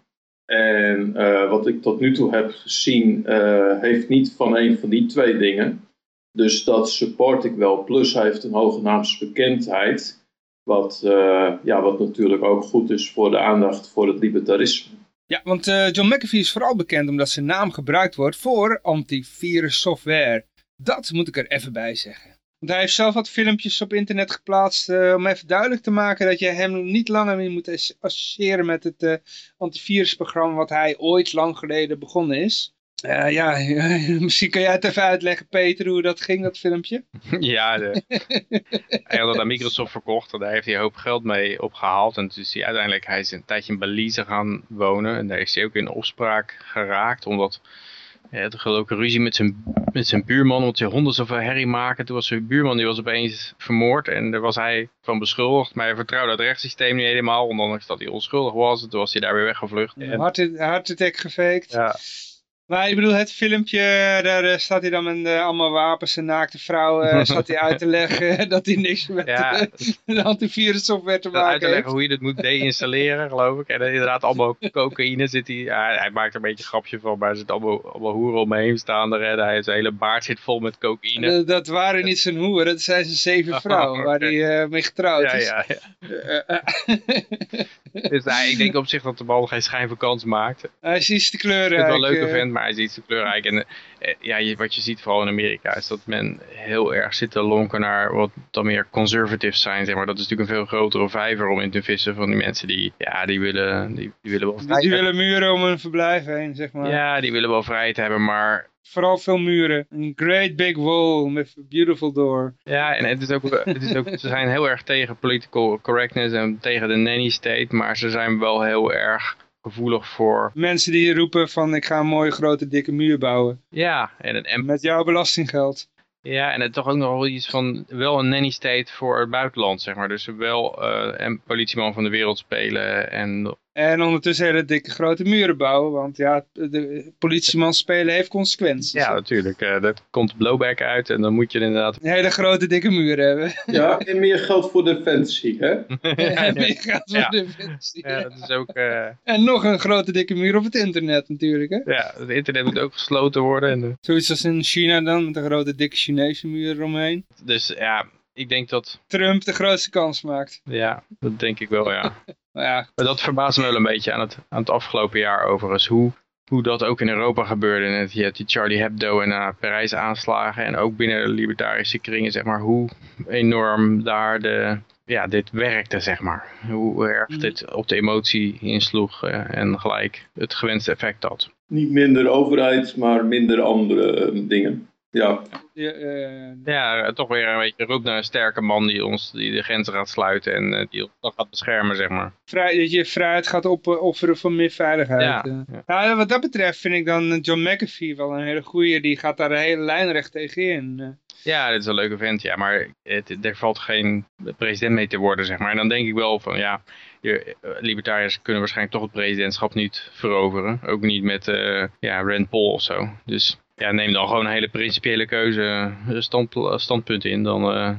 En eh, wat ik tot nu toe heb gezien, eh, heeft niet van een van die twee dingen. Dus dat support ik wel. Plus hij heeft een hoge naamsbekendheid. Wat, eh, ja, wat natuurlijk ook goed is voor de aandacht voor het libertarisme. ja, want John McAfee is vooral bekend omdat zijn naam gebruikt wordt voor antivirus software. Dat moet ik er even bij zeggen. Hij heeft zelf wat filmpjes op internet geplaatst eh, om even duidelijk te maken dat je hem niet langer meer moet as- associëren met het eh, antivirusprogramma wat hij ooit lang geleden begonnen is. Eh, ja, misschien kan jij het even uitleggen, Peter, hoe dat ging, dat filmpje. Ja, de, hij had het aan Microsoft verkocht en daar heeft hij een hoop geld mee opgehaald. En toen is hij uiteindelijk, hij is een tijdje in Belize gaan wonen en daar is hij ook in opspraak geraakt. Omdat hij had geloof ik een ruzie met zijn, met zijn buurman, omdat hij honden zoveel herrie maken. Toen was zijn buurman, die was opeens vermoord en daar was hij van beschuldigd. Maar hij vertrouwde het rechtssysteem niet helemaal, ondanks dat hij onschuldig was. En toen was hij daar weer weggevlucht. En- Hard, hard attack gefaked. ja, Maar ik bedoel, het filmpje, daar eh, staat hij dan met eh, allemaal wapens en naakte vrouwen, eh, staat hij uit te leggen dat hij niks met Ja. de antivirus software te uit maken te heeft. leggen hoe je het moet deinstalleren, geloof ik. En inderdaad allemaal cocaïne zit hij. Ja, hij maakt er een beetje een grapje van, maar er zitten allemaal, allemaal hoeren om me heen staan. Er, hij, zijn hele baard zit vol met cocaïne. Dat, dat waren niet zijn hoeren, dat zijn zijn zeven Oh, vrouwen waar hij mee getrouwd Ja, is. ja, ja. Eh, Dus nou, ik denk op zich dat de bal geen schijn van kans maakt. Ik hij is iets te vind kleurrijk. het wel een leuke vent, maar hij is iets te kleurrijk. En eh, ja, je- wat je ziet vooral in Amerika is dat men heel erg zit te lonken naar wat dan meer conservatives zijn. Zeg maar. Dat is natuurlijk een veel grotere vijver om in te vissen van die mensen die, ja, die willen, die, die willen wel Die, vrijheid. die willen muren om een verblijf heen, zeg maar. Ja, die willen wel vrijheid hebben, maar Vooral veel muren. Een great big wall with a beautiful door. Ja, en het is ook, het is ook, ze zijn heel erg tegen political correctness en tegen de nanny state, maar ze zijn wel heel erg gevoelig voor, Mensen die roepen van ik ga een mooie grote dikke muur bouwen. ja, en, en, Met jouw belastinggeld. ja, en het toch ook nog wel iets van, wel een nanny state voor het buitenland, zeg maar. Dus wel eh, een politieman van de wereld spelen en En ondertussen hele dikke grote muren bouwen. Want ja, de politieman spelen heeft consequenties. ja, natuurlijk, eh dat komt blowback uit en dan moet je inderdaad... Een hele grote dikke muur hebben. Ja, en meer geld voor defensie, hè? en meer gaat voor Ja. defensie. Ja, dat is ook, eh, En nog een grote dikke muur op het internet natuurlijk. Hè? ja, het internet moet ook gesloten worden. En de- Zoiets als in China dan, met een grote dikke Chinese muur eromheen. dus ja, ik denk dat, Trump de grootste kans maakt. ja, dat denk ik wel, ja. Nou ja, Maar dat verbaast me wel een beetje aan het, aan het afgelopen jaar overigens. Hoe, hoe dat ook in Europa gebeurde. En het- je hebt die Charlie Hebdo en uh, Parijs aanslagen. En ook binnen de libertarische kringen, zeg maar. Hoe enorm daar de, ja, dit werkte, zeg maar. Hoe erg Mhm. dit op de emotie insloeg. eh, en gelijk het gewenste effect had. Niet minder overheid, maar minder andere eh, dingen. Ja, die, eh, Ja, eh, toch weer een beetje roep naar een sterke man die ons die de grenzen gaat sluiten. En eh, die ons gaat beschermen, zeg maar. vrij, dat je vrijheid gaat opofferen voor meer veiligheid. Ja, ja. Nou, wat dat betreft vind ik dan John McAfee wel een hele goeie. Die gaat daar een hele lijnrecht tegenin. eh. Ja, dit is een leuke vent, ja, maar het, er valt geen president mee te worden, zeg maar. En dan denk ik wel van, ja, je, libertariërs kunnen waarschijnlijk toch het presidentschap niet veroveren. Ook niet met, eh, ja, Rand Paul of zo. Dus ja, neem dan gewoon een hele principiële keuze, eh, stand, standpunt in. Dan, eh,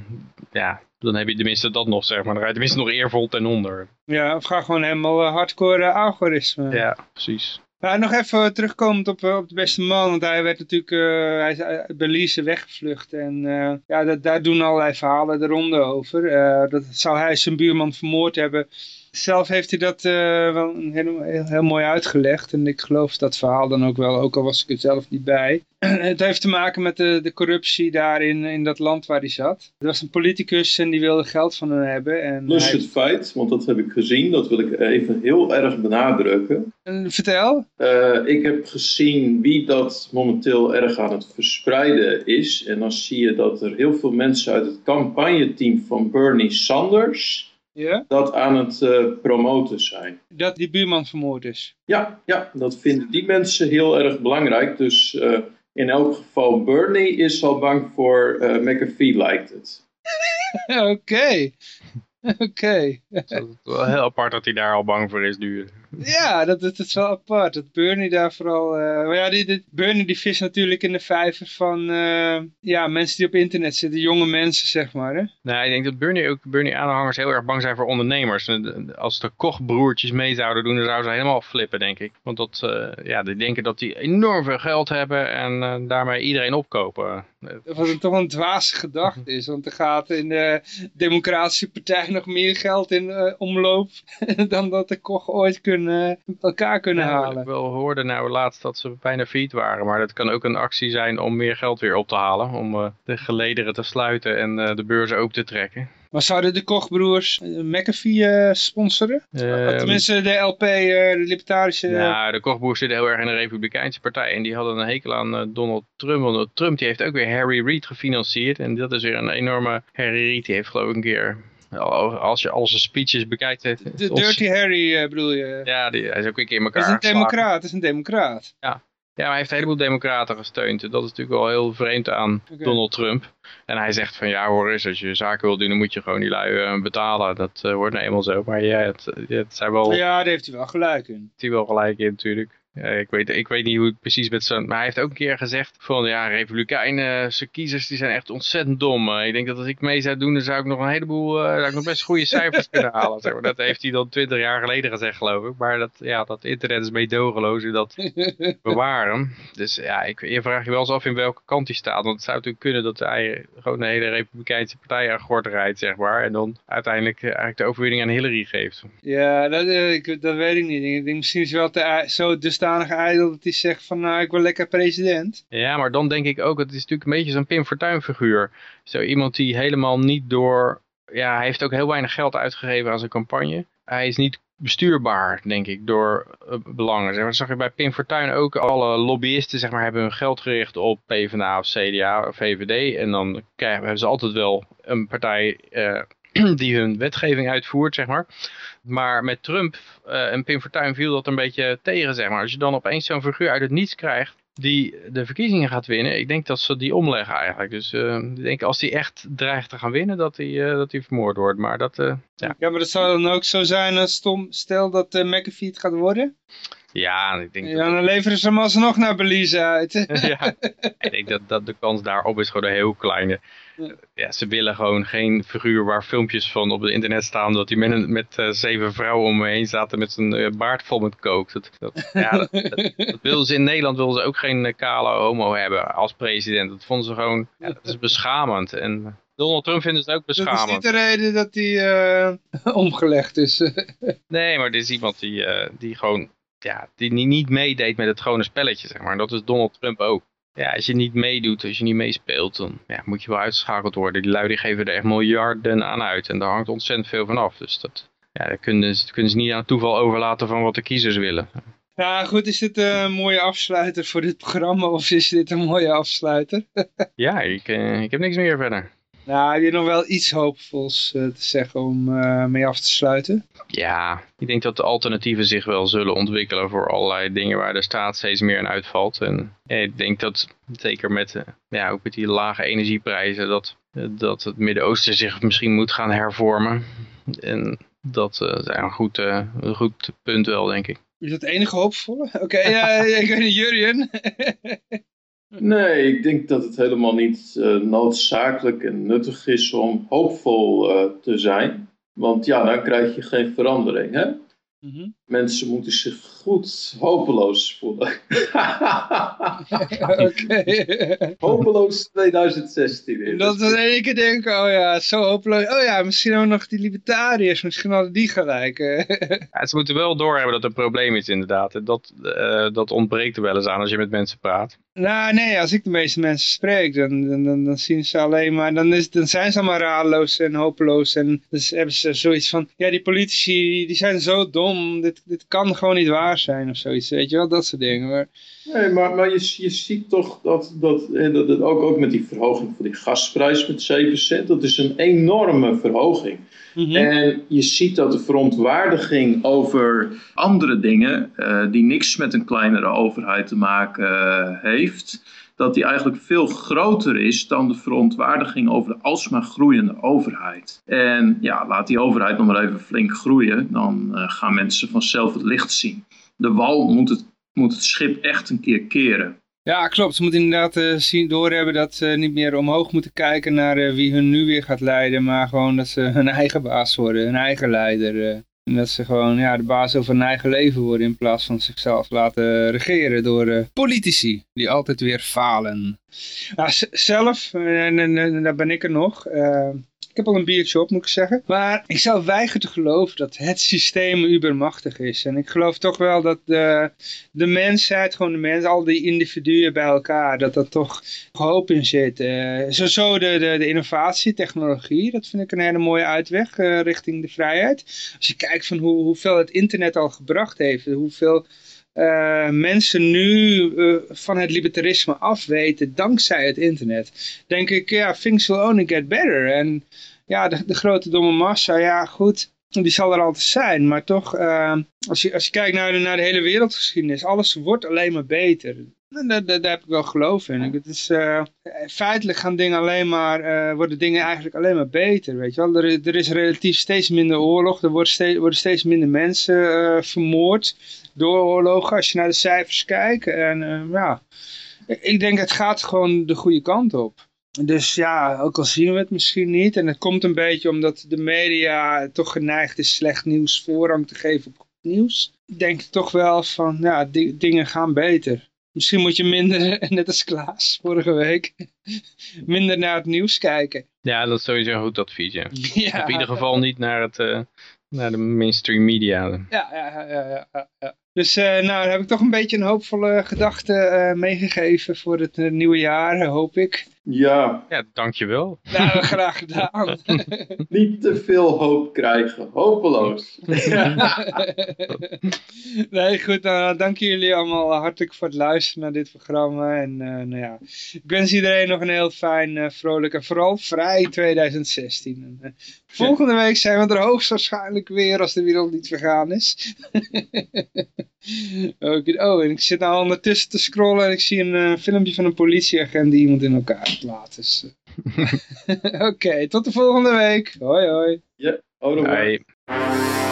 ja, dan heb je tenminste dat nog, zeg maar. Dan ga je tenminste nog eervol ten onder. Ja, of ga gewoon helemaal eh, hardcore eh, algoritme. Ja, precies. Nou, nog even terugkomend op, eh, op de beste man, want hij werd natuurlijk eh, hij is uit Belize weggevlucht. En eh, ja, dat, daar doen allerlei verhalen de ronde over. Eh, dat zou hij zijn buurman vermoord hebben. Zelf heeft hij dat eh, wel heel, heel, heel mooi uitgelegd. En ik geloof dat verhaal dan ook wel, ook al was ik er zelf niet bij. Het heeft te maken met de, de corruptie daar in, in dat land waar hij zat. Er was een politicus en die wilde geld van hem hebben. En plus hij- het feit, want dat heb ik gezien, dat wil ik even heel erg benadrukken. En vertel. Eh, ik heb gezien wie dat momenteel erg aan het verspreiden is. En dan zie je dat er heel veel mensen uit het campagneteam van Bernie Sanders Ja? dat aan het eh, promoten zijn. Dat die buurman vermoord is. Ja, ja, dat vinden die mensen heel erg belangrijk. Dus eh, in elk geval Bernie is al bang voor eh, McAfee lijkt het. Oké. Oké. Het is wel heel apart dat hij daar al bang voor is nu. Ja, dat, dat is wel apart. Dat Bernie daar vooral... eh, maar ja, die, die, Bernie die vist natuurlijk in de vijver van eh, ja, mensen die op internet zitten. Jonge mensen, zeg maar. Hè? Nou, ik denk dat Bernie ook Bernie-aanhangers heel erg bang zijn voor ondernemers. Als de Kochbroertjes mee zouden doen, dan zouden ze helemaal flippen, denk ik. Want dat, eh, ja, die denken dat die enorm veel geld hebben en daarmee iedereen opkopen. Dat wat een, toch een dwaze gedachte is. Want er gaat in de Democratische Partij nog meer geld in omloop... dan dat de Koch ooit kunnen, elkaar kunnen Ja, halen. Ik wel hoorde nou laatst dat ze bijna failliet waren. Maar dat kan ook een actie zijn om meer geld weer op te halen. Om eh, de gelederen te sluiten en eh, de beurzen open te trekken. Maar zouden de Kochbroers eh, McAfee eh, sponsoren? Ehm, Tenminste, de LP, eh, de Libertarische... Nou, de Kochboers zitten heel erg in de Republikeinse partij. En die hadden een hekel aan eh, Donald Trump. Want Trump die heeft ook weer Harry Reid gefinancierd. En dat is weer een enorme... Harry Reid die heeft geloof ik een keer... Als je al zijn speeches bekijkt... heeft- de Dirty Harry eh, bedoel je? Ja, die, hij is ook een keer in elkaar is een democraat, is een democraat. Ja, maar hij heeft een heleboel democraten gesteund. Dat is natuurlijk wel heel vreemd aan. Donald Trump. En hij zegt van ja hoor eens, als je zaken wil doen, dan moet je gewoon die lui eh, betalen. Dat eh, wordt nou eenmaal zo. Maar ja, het, het zijn wel, Ja, daar heeft hij wel gelijk in. heeft hij wel gelijk in natuurlijk. Ik, weet, ik weet niet hoe het precies met zijn... Maar hij heeft ook een keer gezegd van ja, Republikeinen, zijn kiezers, die zijn echt ontzettend dom. Eh, ik denk dat als ik mee zou doen, dan zou ik nog een heleboel, eh, zou ik nog best goede cijfers kunnen halen. Zeg maar. Dat heeft hij dan twintig jaar geleden gezegd geloof ik. Maar dat, ja, dat internet is meedogenloos in dat bewaren. Dus ja, ik, je vraagt je wel eens af in welke kant hij staat. Want het zou natuurlijk kunnen dat hij gewoon de hele Republikeinse partij aan gort rijdt, zeg maar. En dan uiteindelijk eh, eigenlijk de overwinning aan Hillary geeft. Ja, dat, eh, ik, dat weet ik niet. Ik denk misschien is wel te, zo dusdanig ijdel dat hij zegt van nou, ik wil lekker president. Ja, maar dan denk ik ook, het is natuurlijk een beetje zo'n Pim Fortuyn figuur. Zo iemand die helemaal niet door... Ja, hij heeft ook heel weinig geld uitgegeven aan zijn campagne. Hij is niet bestuurbaar, denk ik, door eh, belangen. Zeg maar, zag je bij Pim Fortuyn ook. Alle lobbyisten zeg maar, hebben hun geld gericht op PvdA of CDA of VVD. En dan krijgen, hebben ze altijd wel een partij eh, die hun wetgeving uitvoert, zeg maar. Maar met Trump eh, en Pim Fortuyn viel dat een beetje tegen, zeg maar. Als je dan opeens zo'n figuur uit het niets krijgt die de verkiezingen gaat winnen, ik denk dat ze die omleggen eigenlijk. Dus eh, ik denk als hij echt dreigt te gaan winnen, dat hij, eh, dat hij vermoord wordt. Maar dat, ja. Ja, maar dat zou dan ook zo zijn als stom, stel dat McAfee het gaat worden. ja, ik denk, Ja, dan leveren ze hem alsnog naar Belize uit. ja, ik denk dat, dat de kans daarop is gewoon een heel kleine. Ja. Ze willen gewoon geen figuur waar filmpjes van op het internet staan. Dat hij met, eh, zeven vrouwen om me heen zaten met zijn eh, baard vol met kook. Dat, dat, ja, dat, dat, wilden ze in Nederland wilden ze ook geen eh, kale homo hebben als president. Dat vonden ze gewoon, ja, dat is beschamend. En Donald Trump vinden ze ook Dat is beschamend. niet de reden dat hij omgelegd is. Nee, maar dit is iemand die, die gewoon ja, die niet- niet meedeed met het gewone spelletje, zeg maar. En dat is Donald Trump ook. Ja, als je niet meedoet, als je niet meespeelt, dan ja, moet je wel uitgeschakeld worden. Die lui die geven er echt miljarden aan uit. En daar hangt ontzettend veel van af. Dus dat, ja, dat kunnen, ze, kunnen ze niet aan toeval overlaten van wat de kiezers willen. Nou goed, is dit een mooie afsluiter voor dit programma of is dit een mooie afsluiter? Ja, ik, eh, ik heb niks meer verder. Nou, heb je nog wel iets hoopvols eh, te zeggen om eh, mee af te sluiten? Ja, ik denk dat de alternatieven zich wel zullen ontwikkelen voor allerlei dingen waar de staat steeds meer aan uitvalt. En ja, ik denk dat zeker met, eh, ja, ook met die lage energieprijzen, dat, dat het Midden-Oosten zich misschien moet gaan hervormen. En dat is een goed, een goed punt wel, denk ik. Is dat het enige hoopvolle? Oké, ja, ik weet niet, Jurjen. Nee, ik denk dat het helemaal niet eh, noodzakelijk en nuttig is om hoopvol eh, te zijn. Want ja, dan krijg je geen verandering. Hè? Mhm. Mensen moeten zich goed hopeloos voelen. Oké. hopeloos 2016. is Dat in één keer denken, oh ja, zo hopeloos. Oh ja, misschien we nog die libertariërs, misschien hadden die gelijk. eh. Ja, ze moeten wel doorhebben dat er een probleem is inderdaad. Dat, eh, dat ontbreekt er wel eens aan als je met mensen praat. nou nee, als ik de meeste mensen spreek, dan, dan, dan, dan zien ze alleen maar, dan, is, dan zijn ze allemaal radeloos en hopeloos. En dus hebben ze zoiets van, ja die politici, die zijn zo dom, dit, dit kan gewoon niet waar zijn of zoiets, weet je wel, dat soort dingen. Maar Nee, maar, maar je, je ziet toch dat, dat, dat het ook, ook met die verhoging van die gasprijs met 7%, dat is een enorme verhoging. Mhm. En je ziet dat de verontwaardiging over andere dingen, eh, die niks met een kleinere overheid te maken eh, heeft, dat die eigenlijk veel groter is dan de verontwaardiging over de alsmaar groeiende overheid. En ja, laat die overheid nog maar even flink groeien, dan eh, gaan mensen vanzelf het licht zien. De wal moet het, moet het schip echt een keer keren. Ja, klopt. Ze moeten inderdaad eh, zien, doorhebben dat ze niet meer omhoog moeten kijken naar eh, wie hun nu weer gaat leiden, maar gewoon dat ze hun eigen baas worden, hun eigen leider. eh. en dat ze gewoon ja, de baas over hun eigen leven worden in plaats van zichzelf laten regeren door politici die altijd weer falen. Nou, zelf, eh, en, en, daar ben ik er nog, eh, ik heb al een biertje op moet ik zeggen, maar ik zou weigeren te geloven dat het systeem ubermachtig is. En ik geloof toch wel dat de, de mensheid, gewoon de mens, al die individuen bij elkaar, dat er toch hoop in zit. Sowieso de, de, de innovatie, technologie, dat vind ik een hele mooie uitweg richting de vrijheid. Als je kijkt van hoe, hoeveel het internet al gebracht heeft, hoeveel eh, mensen nu eh, van het libertarisme afweten dankzij het internet, denk ik, ja, things will only get better. En ja, de, grote domme massa, ja goed, die zal er altijd zijn. Maar toch, eh, als, je, als je kijkt naar de, naar de hele wereldgeschiedenis, alles wordt alleen maar beter. Daar, heb ik wel geloof in. Het is, feitelijk gaan dingen alleen maar, worden dingen eigenlijk alleen maar beter. Weet je wel? Er, er is relatief steeds minder oorlog. Er steeds, worden steeds minder mensen vermoord door oorlogen. Als je naar de cijfers kijkt. En eh, ja, ik- denk het gaat gewoon de goede kant op. Dus ja, ook al zien we het misschien niet. En het komt een beetje omdat de media toch geneigd is slecht nieuws voorrang te geven op goed nieuws. Ik denk toch wel van, ja, di- dingen gaan beter. Misschien moet je minder, net als Klaas vorige week, minder naar het nieuws kijken. Ja, dat is sowieso een goed advies, ja. Ja, In ieder geval niet naar, het, eh, naar de mainstream media. Ja, ja, ja, ja, ja. Dus eh, nou, dan heb ik toch een beetje een hoopvolle gedachte eh, meegegeven voor het eh, nieuwe jaar, hoop ik. Ja, Ja, dankjewel. Nou, graag gedaan. niet te veel hoop krijgen. Hopeloos. nee, goed, dan dank jullie allemaal hartelijk voor het luisteren naar dit programma. En eh, nou ja, ik wens iedereen nog een heel fijn, eh, vrolijk en vooral vrij 2016. En, volgende week zijn we er hoogstwaarschijnlijk weer als de wereld niet vergaan is. Oké, oh, en ik zit nou ondertussen te scrollen en ik zie een eh, filmpje van een politieagent die iemand in elkaar slaat. Dus, eh. Oké, tot de volgende week. Hoi hoi. Ja, oh, dan Bye.